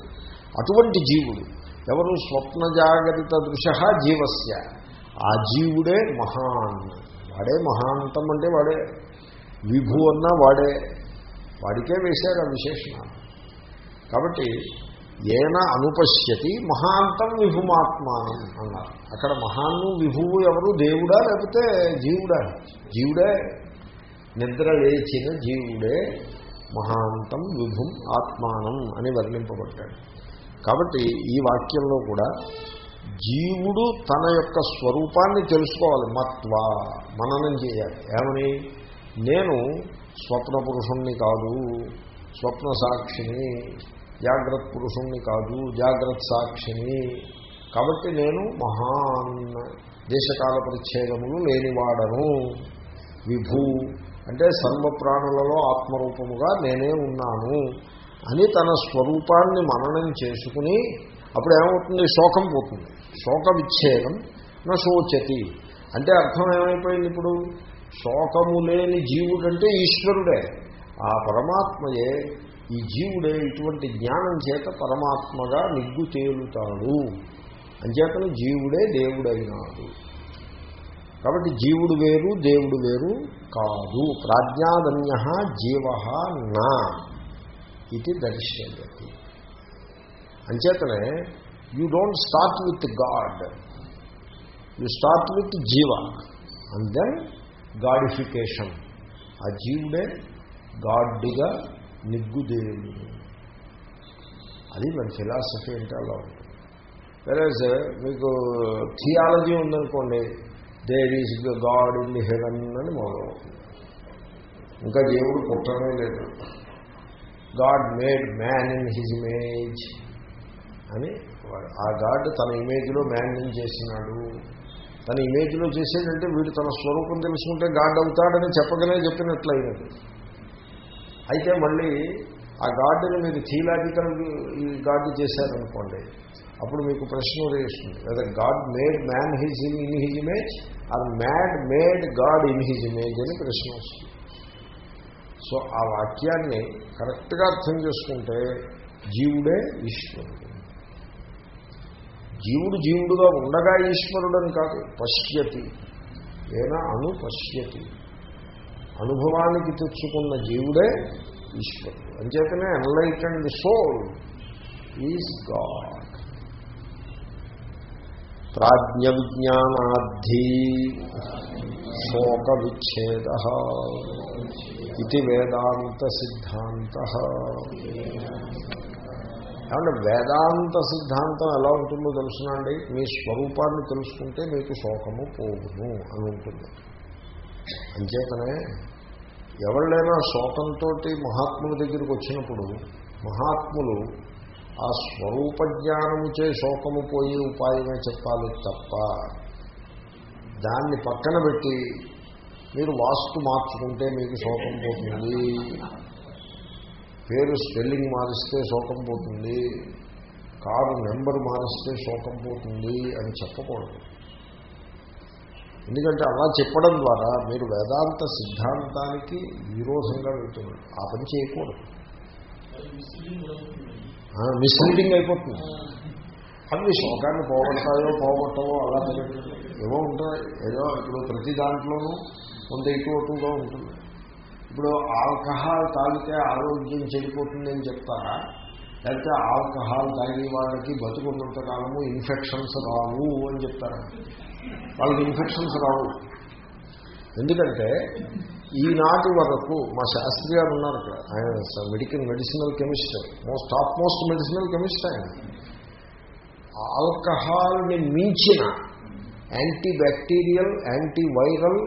అటువంటి జీవుడు ఎవరు? స్వప్న జాగ్రత్త దృశ జీవస్య. ఆ జీవుడే మహాన్. వాడే మహాంతం అంటే వాడే. విభు అన్నా వాడే. వాడికే వేశారు ఆ విశేషణాలు. కాబట్టి ఏన అనుపశ్యతి మహాంతం విభుమాత్మానం అన్నారు. అక్కడ మహాన్ను విభువు ఎవరు? దేవుడా లేకపోతే జీవుడా? జీవుడే నిద్ర లేచిన జీవుడే మహాంతం విభుం ఆత్మానం అని వర్ణింపబడ్డాడు. కాబట్టి ఈ వాక్యంలో కూడా జీవుడు తన యొక్క స్వరూపాన్ని తెలుసుకోవాలి. మత్వా మననం చేయాలి. ఏమని? నేను స్వప్న పురుషుణ్ణి కాదు స్వప్న సాక్షిని జాగ్రత్త పురుషుణ్ణి కాదు జాగ్రత్త సాక్షిని. కాబట్టి నేను మహాన్ దేశకాల పరిచ్ఛేదములు లేనివాడను. విభూ అంటే సర్వప్రాణులలో ఆత్మరూపముగా నేనే ఉన్నాను అని తన స్వరూపాన్ని మననం చేసుకుని అప్పుడు ఏమవుతుంది శోకం పోతుంది. శోక విచ్ఛేదం నా శోచతి. అంటే అర్థం ఏమైపోయింది ఇప్పుడు? శోకము లేని జీవుడంటే ఈశ్వరుడే. ఆ పరమాత్మయే ఈ జీవుడే ఇటువంటి జ్ఞానం చేత పరమాత్మగా నిగ్గు తేలుతాడు. అంచేతను జీవుడే దేవుడైనాడు. కాబట్టి జీవుడు వేరు దేవుడు వేరు కాదు. ప్రాజ్ఞాదన్య జీవ నా ఇది దర్శయతి అంచేతనే you don't start with God you start with jiva and then godification. ఆ జీవుడే గాడ్డిగా నిగ్గుదేవి. అది మన ఫిలాసఫీ అంటే అలా ఉంటుంది. మీకు థియాలజీ ఉందనుకోండి there is God in the heaven అని మొదలవుతుంది ఇంకా దేవుడు పుట్టనే లేదు. God made man in his image అని ఆ గాడ్ తన ఇమేజ్లో మ్యాన్ చేసినాడు? తన ఇమేజ్లో చేసేటంటే వీడు తన స్వరూపం తెలుసుకుంటే గాడ్ అవుతాడని చెప్పగానే చెప్పినట్లయినది. అయితే మళ్ళీ ఆ గాడ్ని మీరు థియలాజికల్ ఈ గాడ్ చేశారనుకోండి అప్పుడు మీకు ప్రశ్న ఉదయిస్తుంది లేదా God made man his in in his image or mad made God in his image అని ప్రశ్న వస్తుంది. సో ఆ వాక్యాన్ని కరెక్ట్గా అర్థం చేసుకుంటే జీవుడే ఈశ్వరుడు. జీవుడు జీవుడుగా ఉండగా ఈశ్వరుడని కాదు పశ్యతి. ఏనా? అను పశ్యతి. అనుభవానికి తెచ్చుకున్న జీవుడే ఈశ్వరుడు. అంచేతనే ఎన్లైటెండ్ సోల్ ఈజ్ గాడ్ ప్రాజ్ఞ విజ్ఞానాద్ధి శోక విచ్ఛేద ఇది వేదాంత సిద్ధాంత కాబట్టి వేదాంత సిద్ధాంతం ఎలా ఉంటుందో తెలుసునండి? మీ స్వరూపాన్ని తెలుసుకుంటే మీకు శోకము పోగును అని ఉంటుంది. అంచేతనే ఎవళ్ళైనా శోకంతో మహాత్ముల దగ్గరికి వచ్చినప్పుడు మహాత్ములు ఆ స్వరూప జ్ఞానముచే శోకము పోయే ఉపాయమే చెప్పాలి తప్ప దాన్ని పక్కన పెట్టి మీరు వాస్తు మార్చుకుంటే మీకు శోకం పోతుంది. పేరు స్పెల్లింగ్ మారిస్తే శోకం పోతుంది. కారు నెంబర్ మారిస్తే శోకం పోతుంది అని చెప్పకూడదు. ఎందుకంటే అలా చెప్పడం ద్వారా మీరు వేదాంత సిద్ధాంతానికి విరోధంగా వెళ్తున్నారు. ఆ పని చేయకూడదు. మిస్లీడింగ్ అయిపోతుంది. అవి శోకాన్ని పోగొడతాయో పోగొట్టవో అలా ఏవో ఉంటాయి. ఏదో ఇప్పుడు ప్రతి దాంట్లోనూ కొంత ఇటు ఉంటుంది. ఇప్పుడు ఆల్కహాల్ తాగితే ఆరోగ్యం చెడిపోతుంది అని చెప్తారా? లేకపోతే ఆల్కహాల్ తాగే వాళ్ళకి బతుకున్నంత కాలము ఇన్ఫెక్షన్స్ రావు అని చెప్తారా? వాళ్ళకి ఇన్ఫెక్షన్స్ రావు. ఎందుకంటే ఈనాటి వరకు మా శాస్త్రి గారు ఉన్నారు ఆయన medical medicinal chemist most top most medicinal chemist ఆయన. ఆల్కహాల్ని మించిన anti bacterial anti viral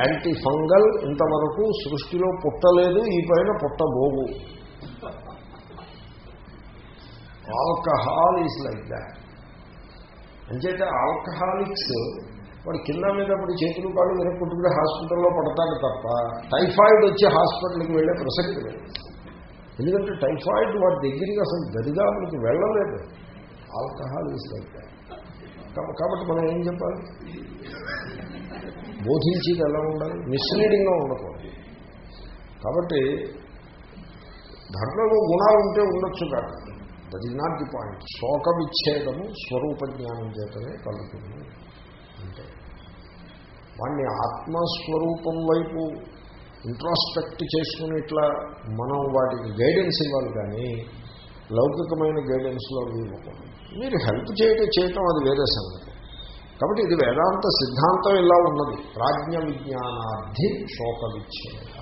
anti fungal ఇంతవరకు సృష్టిలో పుట్టలేదు ఈ పైన పుట్టబోవు. Alcohol is like that. అంచేతే ఆల్కహాలిక్స్ వాడు కింద మీద పడి చేతులు కాళ్ళు వినక్కుంటుంటే హాస్పిటల్లో పడతాడు తప్ప టైఫాయిడ్ వచ్చి హాస్పిటల్కి వెళ్ళే ప్రసక్తి లేదు. ఎందుకంటే టైఫాయిడ్ వాడి దగ్గరికి అసలు దరిదాపులకు వెళ్ళలేదు. ఆల్కహాల్ ఇస్తే కాబట్టి మనం ఏం చెప్పాలి? బోధించేది ఎలా ఉండాలి? మిస్లీడింగ్గా ఉండకూడదు. కాబట్టి ధర్మలో గుణాలు ఉంటే ఉండొచ్చు కాదు. That is not the point శోక విచ్ఛేదము స్వరూప జ్ఞానం చేతనే కలుగుతుంది. వాడిని ఆత్మస్వరూపం వైపు ఇంట్రాస్పెక్ట్ చేసుకుని ఇట్లా మనం వాటికి గైడెన్స్ ఇవ్వాలి కానీ లౌకికమైన గైడెన్స్లో ఇవ్వకూడదు. మీరు హెల్ప్ చేయటం చేయటం అది వేరే సంగతి. కాబట్టి ఇది వేదాంత సిద్ధాంతం ఇలా ఉన్నది. ప్రాజ్ఞ విజ్ఞానార్థి శోక విచ్ఛేద.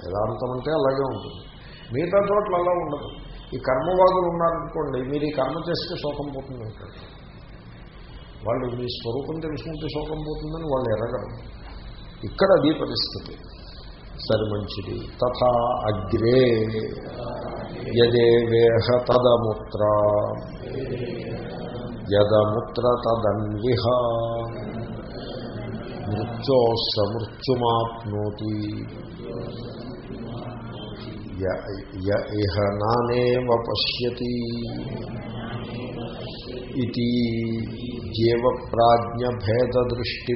వేదాంతం అంటే అలాగే ఉంటుంది. మిగతా చోట్ల అలా ఉండదు. ఈ కర్మవాదులు ఉన్నారనుకోండి మీరు ఈ కర్మ చేస్తే శోకం పోతుంది వాళ్ళు మీ స్వరూపం తెలుసుకుంటే శోకం పోతుందని వాళ్ళు ఎరగరు. ఇక్కడ అది పరిస్థితి. సరి మంచిది. తథా అగ్రే యదేవేహ తదముత్ర. యదముత్ర తదన్విహ. మృత్యోస్స మృత్యుమాప్నోతి. ఇహ నానేవ పశ్యతి. ఇది జీవప్రాజ్ఞభేదదృష్టి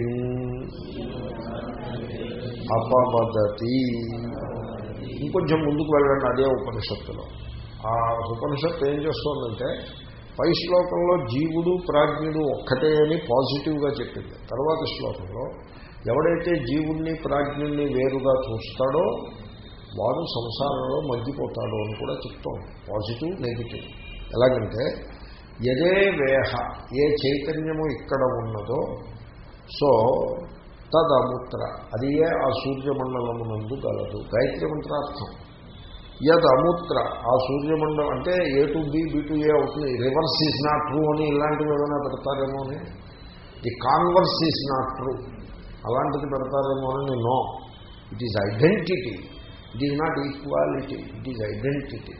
అపవదతి ఇంకొంచెం ముందుకు వెళ్ళండి అదే ఉపనిషత్తులో. ఆ ఉపనిషత్తు ఏం చేస్తోందంటే పై శ్లోకంలో జీవుడు ప్రాజ్ఞుడు ఒక్కటే అని పాజిటివ్గా చెప్పింది. తర్వాత శ్లోకంలో ఎవడైతే జీవుణ్ణి ప్రాజ్ఞుణ్ణి వేరుగా చూస్తాడో వాడు సంసారంలో మగ్గిపోతాడు అని కూడా చెప్తాం పాజిటివ్ నెగిటివ్. ఎలాగంటే ఎదే వేహ ఏ చైతన్యము ఇక్కడ ఉన్నదో సో తదముత్ర అది ఏ ఆ సూర్యమండలమునందు గలదు. గాయత్రి మంత్రార్థం. యద్ అమూత్ర ఆ సూర్యమండలం అంటే A to B B to A అవుతుంది. రివర్స్ ఈజ్ నాట్ ట్రూ అని ఇలాంటివి ఏమైనా పెడతారేమో అని? The converse is not true. అలాంటిది పెడతారేమో అని no. It is identity. It is not equality. It is identity.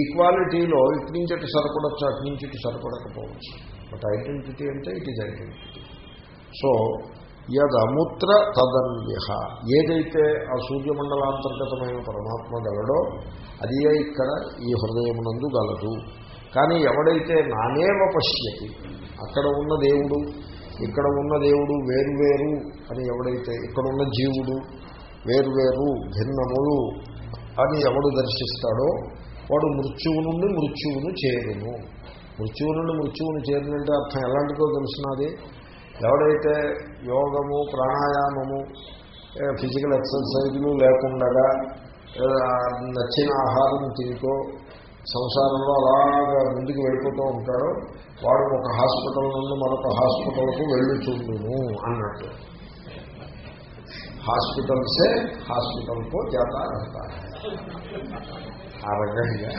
ఈక్వాలిటీలో ఇటు నుంచి ఇటు సరిపడచ్చు అటు నుంచి ఇటు సరిపడకపోవచ్చు. బట్ ఐడెంటిటీ అంటే ఇట్ ఈజ్ ఐడెంటిటీ. సో యదముత్ర తదన్యహ. ఏదైతే ఆ సూర్యమండలాంతర్గతమైన పరమాత్మ గలడో అది ఇక్కడ ఈ హృదయమునందు గలదు. కానీ ఎవడైతే నానేవ పశ్యతి అక్కడ ఉన్న దేవుడు ఇక్కడ ఉన్న దేవుడు వేరువేరు అని ఎవడైతే ఇక్కడ ఉన్న జీవుడు వేరువేరు భిన్నములు అని ఎవడు దర్శిస్తాడో వాడు మృత్యువు నుండి మృత్యువును చేరును. మృత్యువు నుండి మృత్యువును చేరినంటే అర్థం ఎలాంటిదో తెలుసున్నది ఎవడైతే యోగము ప్రాణాయామము ఫిజికల్ ఎక్సర్సైజులు లేకుండా నచ్చిన ఆహారం తింటూ సంసారంలో అలాగా ముందుకు వెళ్ళిపోతూ ఉంటాడో వాడు ఒక హాస్పిటల్ నుండి మరొక హాస్పిటల్కు వెళ్ళుచుండును అన్నట్టు. హాస్పిటల్సే హాస్పిటల్కో జాతా ఆ రకంగా.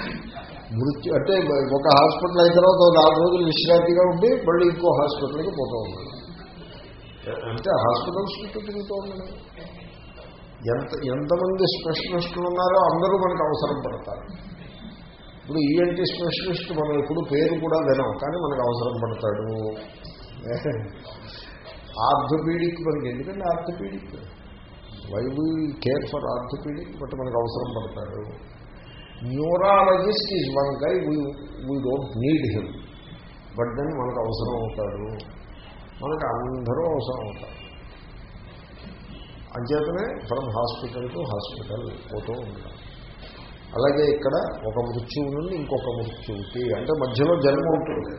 మృత్యు అంటే ఒక హాస్పిటల్ అయిన తర్వాత నాలుగు రోజులు విశ్రాంతిగా ఉండి మళ్ళీ ఇంకో హాస్పిటల్కి పోతూ ఉన్నాడు. అంటే హాస్పిటల్స్ చుట్టూ తిరుగుతూ ఉన్నాడు. ఎంత ఎంతమంది స్పెషలిస్టులు ఉన్నారో అందరూ మనకు అవసరం పడతారు. ఇప్పుడు ఈఎన్టీ స్పెషలిస్ట్ మనం ఎప్పుడు పేరు కూడా వినం కానీ మనకు అవసరం పడతాడు. ఆర్థోపీడిక్ మనకి ఎందుకంటే orthopaedic? Why we care for orthopaedic but మనకు అవసరం పడతాడు. Neurologist is one guy we we don't need him but then మనకు అవసరం అవుతాడు మనకు అందరూ అవసరం అవుతారు. అంచేతనే ఫ్రమ్ హాస్పిటల్ టు హాస్పిటల్ పోతూ ఉంటాం అలాగే ఇక్కడ ఒక మృత్యువు నుండి ఇంకొక మృత్యువుకి అంటే మధ్యలో జన్మ ఉంటుంది.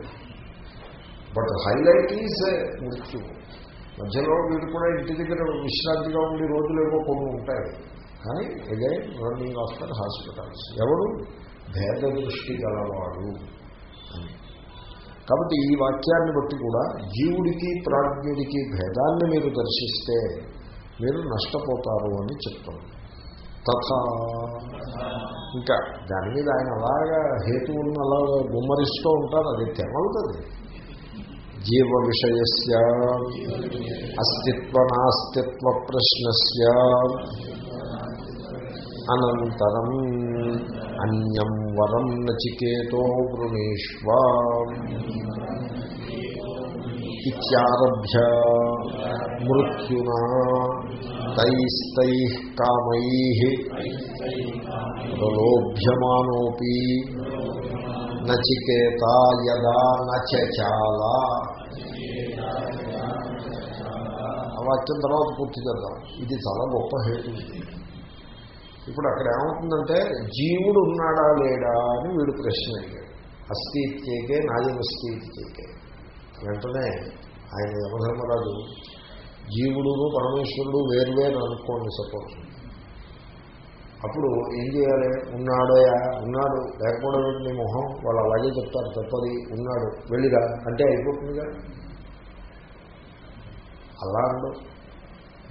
బట్ హైలైట్ ఈజ్ మృత్యువు. మధ్యలో వీడు కూడా ఇంటి దగ్గర విశ్రాంతిగా ఉండి ఏవో కొన్ని ఉంటాయి. కానీ అగైన్ రన్నింగ్ ఆఫ్టర్ హాస్పిటల్స్. ఎవరు? భేద దృష్టి గలవాడు అని. కాబట్టి ఈ వాక్యాన్ని బట్టి కూడా జీవుడికి ప్రాజ్ఞుడికి భేదాన్ని మీరు దర్శిస్తే మీరు నష్టపోతారు అని చెప్తాను తథా. ఇంకా దాని మీద ఆయన అలాగా హేతువులను అలాగా గుమ్మరిస్తూ ఉంటారు. అది తెమవుతుంది జీవ విషయస్య అస్తిత్వ నాస్తిత్వ ప్రశ్నస్య అనంతరం అన్యం వరం నచికేతో వృణీష్వ ఇరభ్య మృత్యునా తైస్తై కామై ప్రలోభ్యమానోపి నచికేత యదా నచాల వాక్యం తర్వాత పూర్తి చేద్దాం. ఇది చాలా గొప్ప హేతు. ఇప్పుడు అక్కడ ఏమవుతుందంటే జీవుడు ఉన్నాడా లేడా అని వీడు ప్రశ్న అడిగాడు అస్థి ఇత్యేకే వెంటనే ఆయన యమధర్మరాజు జీవుడును పరమేశ్వరుడు వేర్వేరు అనుకోండి సపోజ్. అప్పుడు ఏం చేయాలి? ఉన్నాడయా ఉన్నాడు. లేకపోవడం ఏంటి నీ మొహం? వాళ్ళు అలాగే చెప్తారు తప్పది ఉన్నాడు వెళ్ళిరా. అంటే అయిపోతుందిగా. అలా అండు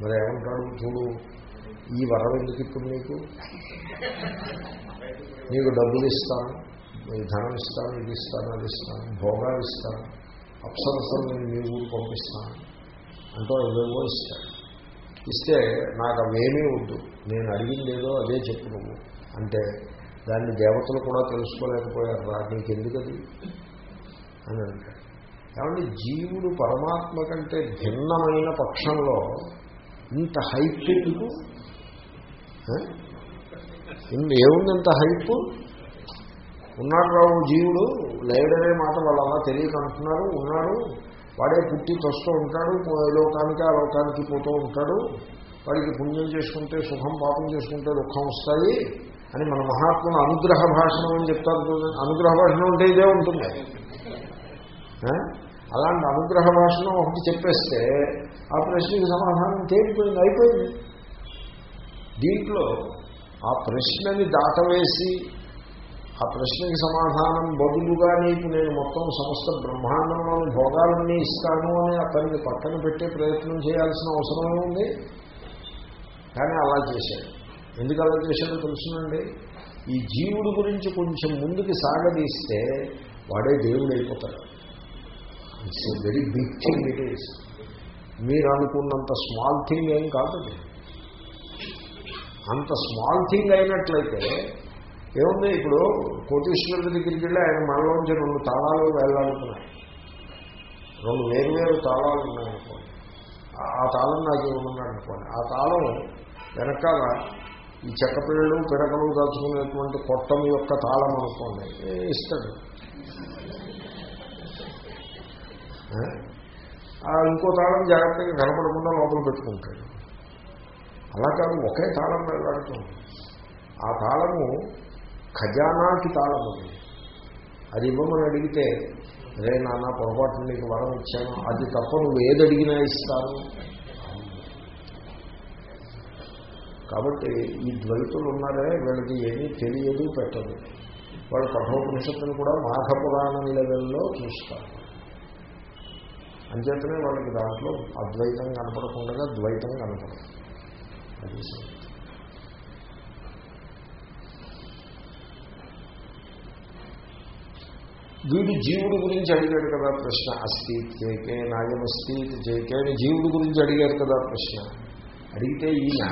మరి ఏమంటాడు? చూడు ఈ వరం ఎందుకు ఇప్పుడు నీకు? నీకు డబ్బులు ఇస్తాను నీకు ధనం ఇస్తాను ఇది ఇస్తాను అది ఇస్తాను భోగాలు ఇస్తాను అప్సరసం నేను మీ ఊరు పంపిస్తాను. అంటూ ఏవేవో ఇస్తాడు. ఇస్తే నాకు అవేమీ వద్దు. నేను అడిగింది ఏదో అదే చెప్పు నువ్వు. అంటే దాన్ని దేవతలు కూడా తెలుసుకోలేకపోయారు రా నీకు ఎందుకది అని అంటాడు. కాబట్టి జీవుడు పరమాత్మ కంటే భిన్నమైన పక్షంలో ఇంత హైప్ ఎందుకు? ఏముందంత ఇంత హైప్? ఉన్నాడు రావు జీవుడు లేడనే మాట వాళ్ళు అలా తెలియకంటున్నారు ఉన్నాడు వాడే పుట్టి తొస్తూ ఉంటాడు లోకానికి ఆ లోకానికి పోతూ ఉంటాడు. వాడికి పుణ్యం చేసుకుంటే సుఖం పాపం చేసుకుంటే దుఃఖం వస్తాయి అని మన మహాత్ములు అనుగ్రహ భాషణం అని చెప్తారు అనుగ్రహ భాషణం అంటే ఇదే ఉంటుంది. అలాంటి అనుగ్రహ భాషణం ఒకటి చెప్పేస్తే ఆ ప్రశ్నకి సమాధానం తేలిపోయింది అయిపోయింది. దీంట్లో ఆ ప్రశ్నని దాటవేసి ఆ ప్రశ్నకి సమాధానం బదులుగా నీకు నేను మొత్తం సమస్త బ్రహ్మాండంలోని భోగాలన్నీ ఇస్తాను అని అతన్ని పక్కన పెట్టే ప్రయత్నం చేయాల్సిన అవసరం ఉంది కానీ అలా చేశాడు. ఎందుకు అలా చేశాడో తెలుసునండి. ఈ జీవుడి గురించి కొంచెం ముందుకి సాగదీస్తే వాడే దేవుడు అయిపోతాడు it's very big thing it is మీరు అనుకున్నంత స్మాల్ థింగ్ ఏం కాదు. అంత స్మాల్ థింగ్ అయినట్లయితే ఏముంది? ఇప్పుడు కోటీశ్వరుడి దగ్గరికి వెళ్ళి ఆయన మనలోంచి రెండు తాళాలు వెళ్ళాలనుకున్నాయి రెండు వేరు వేరు తాళాలు ఉన్నాయనుకోండి. ఆ- ఆ తాళం నాకు ఉన్నాయనుకోండి ఆ తాళం వెనకాల ఈ చెక్క పిల్లలు పిడకలు దాచుకునేటువంటి కొట్టం యొక్క తాళం అనుకోండి. ఇస్తాడు ఇంకో తాళం జాగ్రత్తగా కనపడకుండా లోపల పెట్టుకుంటాడు. అలా కాదు ఒకే తాళం వెళ్ళాడుతుంది ఆ తాళము ఖజానాకి తాళం అది. అది ఇవ్వమని అడిగితే రే నాన్న పొరపాటు నీకు వరం ఇచ్చాను. అది తప్ప నువ్వు ఏది అడిగినా ఇస్తాను. కాబట్టి ఈ ద్వైతులు ఉన్నారే వీళ్ళకి ఏమీ తెలియదు పెట్టదు. వాళ్ళు కఠోపనిషత్తును కూడా మాఘ పురాణం లెవెల్లో చూస్తారు. అంచేతనే వాళ్ళకి దాంట్లో అద్వైతం కనపడకుండా ద్వైతం కనపడదు. వీడు జీవుడు గురించి అడిగాడు కదా ప్రశ్న. అస్థి చేకే నాయమస్తి చేకే అని జీవుడు గురించి అడిగారు కదా ప్రశ్న. అడిగితే ఈయన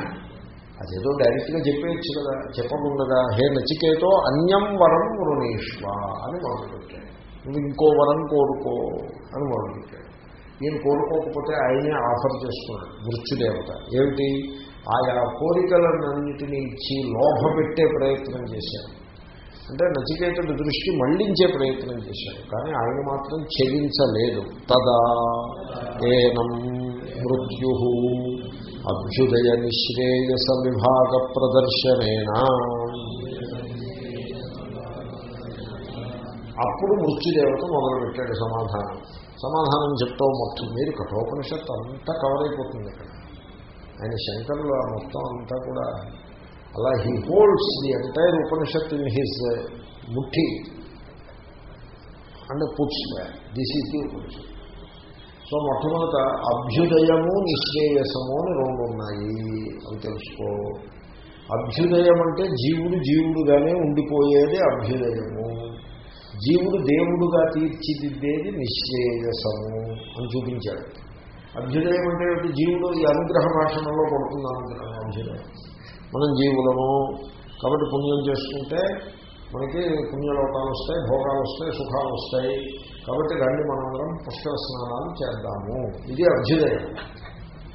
అదేదో డైరెక్ట్గా చెప్పేయచ్చు కదా చెప్పకుండా హే నచికేతో అన్యం వరం వృణీష్వ అని మొదలుపెట్టాడు. నువ్వు ఇంకో వరం కోరుకో అని మొదలుపెట్టాడు. ఈయన కోరుకోకపోతే ఆయనే ఆఫర్ చేసుకున్నాడు మృత్యుదేవత. ఏమిటి? ఆయా కోరికలన్నింటినీ ఇచ్చి లోభపెట్టే ప్రయత్నం చేశాడు. అంటే నచికేతుడి దృష్టి మళ్ళించే ప్రయత్నం చేశాడు. కానీ ఆయన మాత్రం చెలించలేదు తదా ఏనం మృత్యు అభ్యుదయ నిశ్రేయస విభాగ ప్రదర్శనేనా. అప్పుడు మృత్యుదేవత మొదలుపెట్టాడు సమాధానం. సమాధానం చెప్తూ మొత్తం. మీరు కఠోపనిషత్తు అంతా కవర్ అయిపోతుంది ఇక్కడ. ఆయన శంకరులు ఆ మొత్తం అంతా కూడా అలా he holds the entire Upanishad in his ముఠి and puts this is the Upanishad so మొట్టమొదట అభ్యుదయము నిశ్రేయసము అని రెండు ఉన్నాయి. అని తెలుసుకో. అభ్యుదయం అంటే జీవుడు జీవుడుగానే ఉండిపోయేది అభ్యుదయము. జీవుడు దేవుడుగా తీర్చిదిద్దేది నిశ్రేయసము అని చూపించాడు. అభ్యుదయం అంటే ఏమిటి? జీవుడు ఈ అనుగ్రహ భాషణలో పడుతుంది అనుగ్రహం అభ్యుదయం. మనం జీవులము కాబట్టి పుణ్యం చేసుకుంటే మనకి పుణ్యలోకాలు వస్తాయి భోగాలు వస్తాయి సుఖాలు వస్తాయి. కాబట్టి రండి మనందరం పుష్కర స్నానాలు చేద్దాము. ఇది అభ్యుదయం.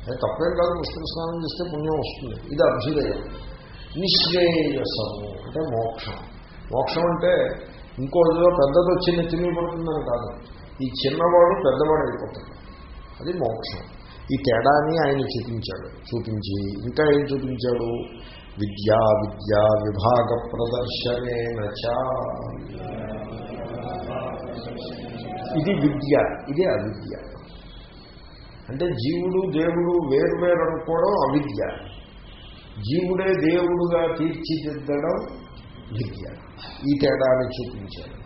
అది తప్పేం కాదు పుష్కర స్నానం చేస్తే పుణ్యం వస్తుంది. ఇది అభ్యుదయం. నిశ్రేయసము అంటే మోక్షం. మోక్షం అంటే ఇంకో ఏదో పెద్దది వచ్చి నెత్తిమీ పడుతుందని కాదు. ఈ చిన్నవాడు పెద్దవాడు అయిపోతాడు అది మోక్షం. ఈ తేడాన్ని ఆయన చూపించాడు. చూపించి ఇంకా ఏం చూపించాడు? విద్యా విద్యా విభాగ ప్రదర్శనే ఇది విద్య. ఇది అవిద్య. అంటే జీవుడు దేవుడు వేరువేరు అనుకోవడం అవిద్య. జీవుడే దేవుడుగా తీర్చిదిద్దడం విద్య. ఈ తేడాన్ని చూపించాడు.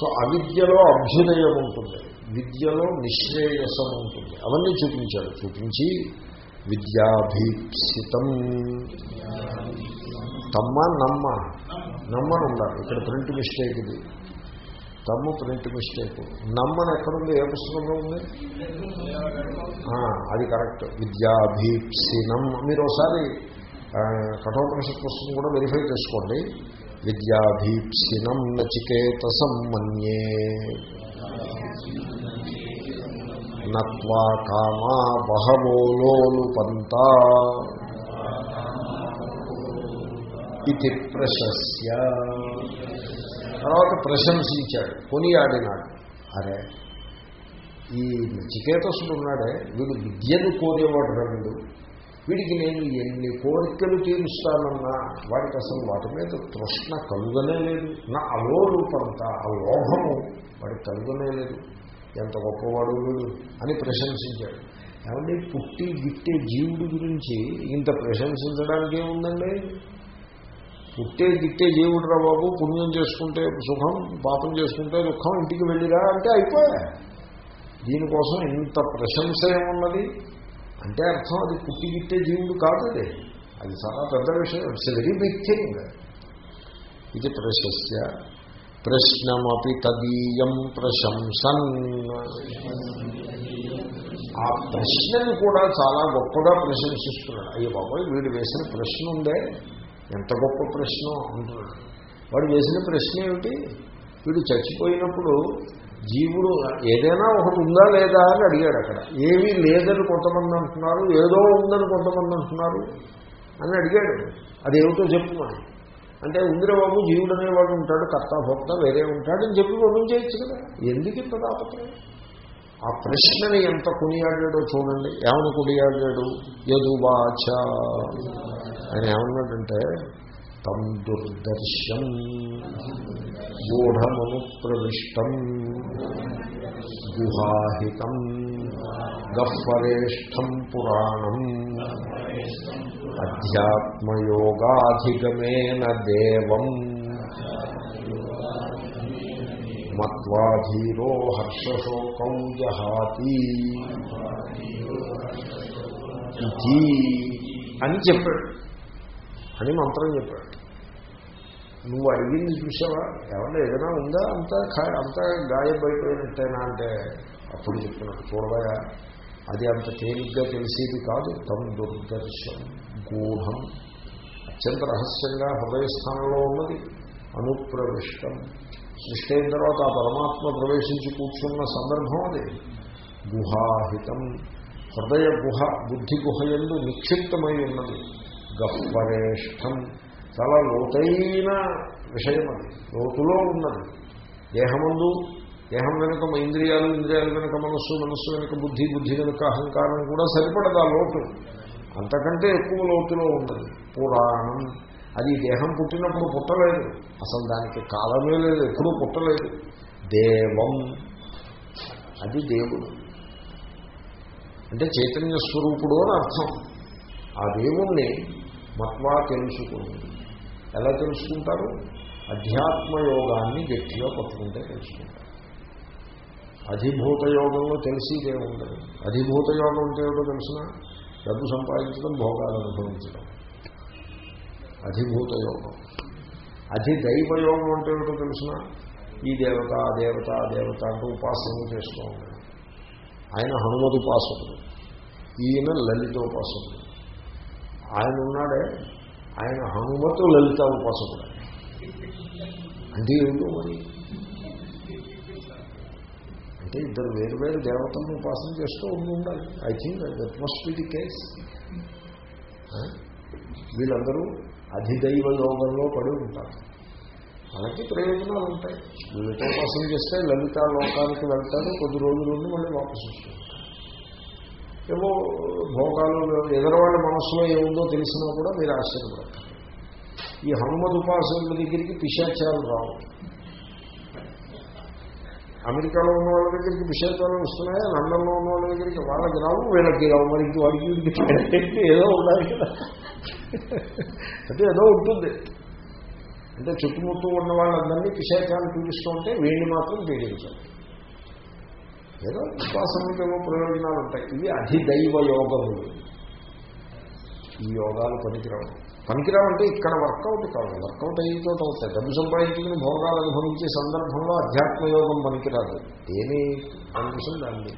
సో అవిద్యలో అభ్యుదయం ఉంటుంది. విద్యలో నిశ్రేయసం ఉంటుంది అవన్నీ చూపించాడు చూపించి విద్యాభీప్సితం తమ్మ నమ్మ. నమ్మని ఉండాలి ఇక్కడ ప్రింట్ మిస్టేక్ ఇది. తమ్ము ప్రింట్ మిస్టేక్. నమ్మని ఎక్కడుంది? ఏ పుస్తకంలో ఉంది? అది కరెక్ట్. విద్యాభీప్సినం మీరు ఒకసారి కఠోపనిషత్ పుస్తకం కూడా వెరిఫై చేసుకోండి. విద్యాభీప్సినం నచికేత మన్యే నత్వా కామా బహవోలోలు ఇది ప్రశస్య. తర్వాత ప్రశంసించాడు కొనియాడినాడు. అరే ఈ నచికేతసుడు ఉన్నాడే వీడు విద్యను కోరేవాడు రెండు వీడికి నేను ఎన్ని కోరికలు తీరుస్తానన్నా వాడికి అసలు వాటి మీద తృష్ణ కలుగనే లేదు. నా అలోరూపంతా ఆ లోభము వాడికి కలుగనే లేదు. ఎంత గొప్పవాడు అని ప్రశంసించాడు. ఏమంటే పుట్టి గిట్టే జీవుడి గురించి ఇంత ప్రశంసించడానికి ఏముందండి? పుట్టే గిట్టే జీవుడు రా బాబు పుణ్యం చేసుకుంటే సుఖం పాపం చేసుకుంటే దుఃఖం ఇంటికి వెళ్ళిరా అంటే అయిపోయా. దీనికోసం ఇంత ప్రశంస ఏమున్నది? అంటే అర్థం అది పుట్టి గిట్టే జీవుడు కాదు అది. అది చాలా పెద్ద విషయం. ఇట్స్ వెరీ బిగ్ థింగ్ ఇది ప్రశస్య. ప్రశ్నమపి తదీయం ప్రశంసన్. ఆ ప్రశ్నని కూడా చాలా గొప్పగా ప్రశంసిస్తున్నాడు. అయ్యో బాబాయ్ వీడు వేసిన ప్రశ్న ఉందే. ఎంత గొప్ప ప్రశ్న అంటున్నాడు. వాడు వేసిన ప్రశ్న ఏమిటి? వీడు చచ్చిపోయినప్పుడు జీవుడు ఏదైనా ఒకటి ఉందా లేదా అని అడిగాడు అక్కడ. ఏమీ లేదని కొంతమంది అంటున్నారు ఏదో ఉందని కొంతమంది అంటున్నారు అని అడిగాడు. అదేమిటో చెప్పుమని అంటే ఉందిరే బాబు జీవుడు అనేవాడు ఉంటాడు కర్తాభోక్త వేరే ఉంటాడు అని చెప్పి పంపించేయచ్చు కదా. ఎందుకు ఇంత తాపత్రయం? ఆ ప్రశ్నని ఎంత కొనియాడాడో చూడండి. ఏమని కొనియాడాడు? యదువాచ. ఆయన ఏమన్నాడంటే తం దుర్దర్శం గూఢమను ప్రవిష్టం గుహాహితం గహ్వరేష్టం పురాణం అధ్యాత్మయోగాధిగమేన దేవం మత్వాధీరో హర్షశోకం జహాతి అని చెప్పాడు. అని మంత్రం చెప్పాడు. నువ్వు అడిగింది చూసావా? ఏమన్నా ఏదైనా ఉందా? అంతా అంతా గాయపడిపోయినట్టేనా అంటే అప్పుడు చెప్తున్నాడు చూడగా అది అంత తేలిగ్గా తెలిసేది కాదు. తమ్ దుర్దర్శం గూఢం అత్యంత రహస్యంగా హృదయస్థానంలో ఉన్నది. అనుప్రవిష్టం. సృష్టి అయిన తర్వాత ఆ పరమాత్మ ప్రవేశించి కూర్చున్న సందర్భం అది. గుహాహితం. హృదయ గుహ బుద్ధి గుహ ఎందు నిక్షిప్తమై ఉన్నది. గహ్వరేష్టం చాలా లోతైన విషయం అది. లోతులో ఉన్నది. దేహమందు దేహం వెనుక ఇంద్రియాలు ఇంద్రియాలు వెనుక మనస్సు మనస్సు వెనుక బుద్ధి బుద్ధి వెనుక అహంకారం కూడా సరిపడదు ఆ లోటు అంతకంటే ఎక్కువ లోతులో ఉన్నది. పురాణం. అది దేహం పుట్టినప్పుడు పుట్టలేదు. అసలు దానికి కాలమే లేదు. ఎప్పుడూ పుట్టలేదు. దేవం. అది దేవుడు. అంటే చైతన్య స్వరూపుడు అని అర్థం. ఆ దేవుణ్ణి మత్వా తెలుసుకుంది ఎలా తెలుసుకుంటారు? అధ్యాత్మ యోగాన్ని గట్టిగా పట్టుకుంటే తెలుసుకుంటారు. అధిభూత యోగంలో తెలిసిదే ఉండదు అధిభూత యోగం అంటే ఏమిటో తెలిసిన? డబ్బు సంపాదించడం భోగాలు అనుభవించడం. అధిభూత యోగం అధిదైవ యోగం అంటే ఏమిటో తెలిసిన? ఈ దేవత ఆ దేవత ఆ దేవత అంటూ ఉపాసనలు చేస్తూ ఉన్నాడు ఆయన హనుమతి ఉపాసకుడు. ఈయన లలిత ఉపాసకుడు. ఆయన ఉన్నాడే ఆయన హనుమతు లలిత ఉపాసకుడు. అంటే ఏమిటో మరి? అంటే ఇద్దరు వేరు వేరు దేవతలను ఉపాసన చేస్తూ ఉండాలి. I think that must be the case వీళ్ళందరూ అధిదైవ యోగంలో పడి ఉంటారు. మనకి ప్రయోజనాలు ఉంటాయి. లలితోపాసన చేస్తే లలిత లోకానికి వెళ్తారు కొద్ది రోజులు నుండి మళ్ళీ వాపసు వస్తుంటారు ఏవో భోగాలు ఎదరవాళ్ళ మనస్సులో ఏముందో తెలిసినా కూడా మీరు ఆశ్చర్యపడతారు. ఈ హనుమద్ ఉపాసకుల దగ్గరికి పిశాచాలు రావు. అమెరికాలో ఉన్న వాళ్ళ దగ్గరికి పిశాచాలు వస్తున్నాయి? లండన్లో ఉన్న వాళ్ళ దగ్గరికి వాళ్ళకి రావు వీళ్ళకి రావు. మరి వాడికి ఏదో ఉండాలి కదా. అంటే ఏదో ఉంటుంది. అంటే చుట్టుముట్టు ఉన్న వాళ్ళందరినీ పిశాచాలు పీడిస్తూ ఉంటే వీడిని మాత్రం పీడించాలి. ఏదో విశ్వాసంలో ఏమో ప్రయోజనాలు ఉంటాయి ఇవి అధిదైవ యోగములు ఈ యోగాలు పనికిరావు. పనికిరావంటే ఇక్కడ వర్కౌట్ కాదు. వర్కౌట్ తోట అవుతాయి డబ్బు సంపాదించుకుని భోగాలు అనుభవించే సందర్భంలో అధ్యాత్మయోగం పనికిరాదు. ఏమీ కండిషన్ దాన్ని?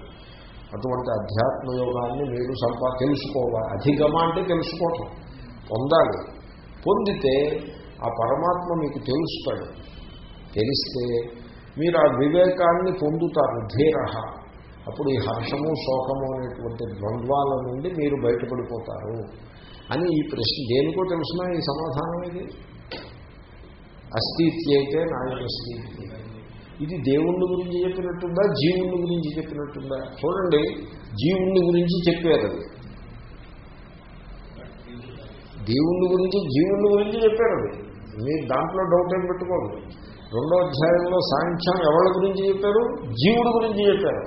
అటువంటి అధ్యాత్మయోగాన్ని మీరు సంపా తెలుసుకోవాలి. అధిగమ అంటే తెలుసుకోవటం. పొందాలి. పొందితే ఆ పరమాత్మ మీకు తెలుస్తాడు. తెలిస్తే మీరు ఆ వివేకాన్ని పొందుతారు ధీర అప్పుడు ఈ హర్షము శోకము అనేటువంటి ద్వంద్వాల నుండి మీరు బయటపడిపోతారు అని ఈ ప్రశ్న దేనికో తెలిసిన ఈ సమాధానం ఇది? అస్థిత్యైతే నాయనస్థితి ఇది దేవుణ్ణి గురించి చెప్పినట్టుందా జీవుణ్ణి గురించి చెప్పినట్టుందా? చూడండి జీవుణ్ణి గురించి చెప్పారు. అది దేవుణ్ణి గురించి జీవుణ్ణి గురించి చెప్పారు. అది మీరు దాంట్లో డౌట్ ఏం పెట్టుకోండి రెండో అధ్యాయంలో సాంఖ్యం ఎవరి గురించి చెప్పారు? జీవుడి గురించి చెప్పారు.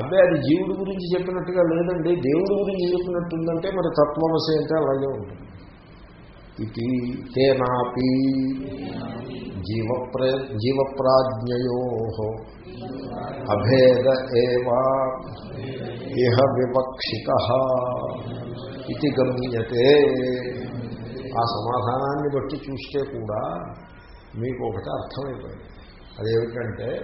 అబ్బాయి అది జీవుడి గురించి చెప్పినట్టుగా లేదండి. దేవుడి గురించి చెప్పినట్టుందంటే మరి తత్వమసే అంటే అలాగే ఉంటుంది. ఇది తేనాపి జీవప్ర జీవప్రాజ్ఞయో అభేద ఏవా ఇహ వివక్షిత ఇది గమ్యతే. ఆ సమాధానాన్ని బట్టి చూస్తే కూడా మీకు ఒకటి అర్థమైపోయింది. అదేమిటంటే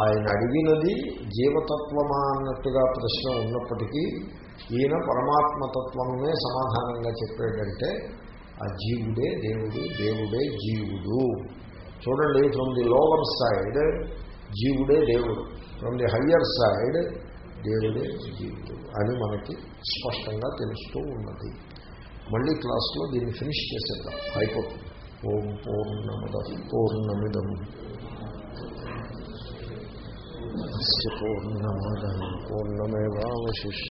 ఆయన అడిగినది జీవతత్వమా అన్నట్టుగా ప్రశ్న ఉన్నప్పటికీ ఈయన పరమాత్మతత్వమే సమాధానంగా చెప్పాడంటే ఆ జీవుడే దేవుడు దేవుడే జీవుడు. చూడండి ఫ్రమ్ ది లోవర్ సైడ్ జీవుడే దేవుడు. ఫ్రమ్ ది హయ్యర్ సైడ్ దేవుడే జీవుడు అని మనకి స్పష్టంగా తెలుస్తూ ఉన్నది. మళ్ళీ క్లాస్లో దీన్ని ఫినిష్ చేసేద్దాం. అయిపోతుంది. ఓం పూర్ణమద పూర్ణమిదం పూర్ణమాదాయ పూర్ణమేవాశిష్య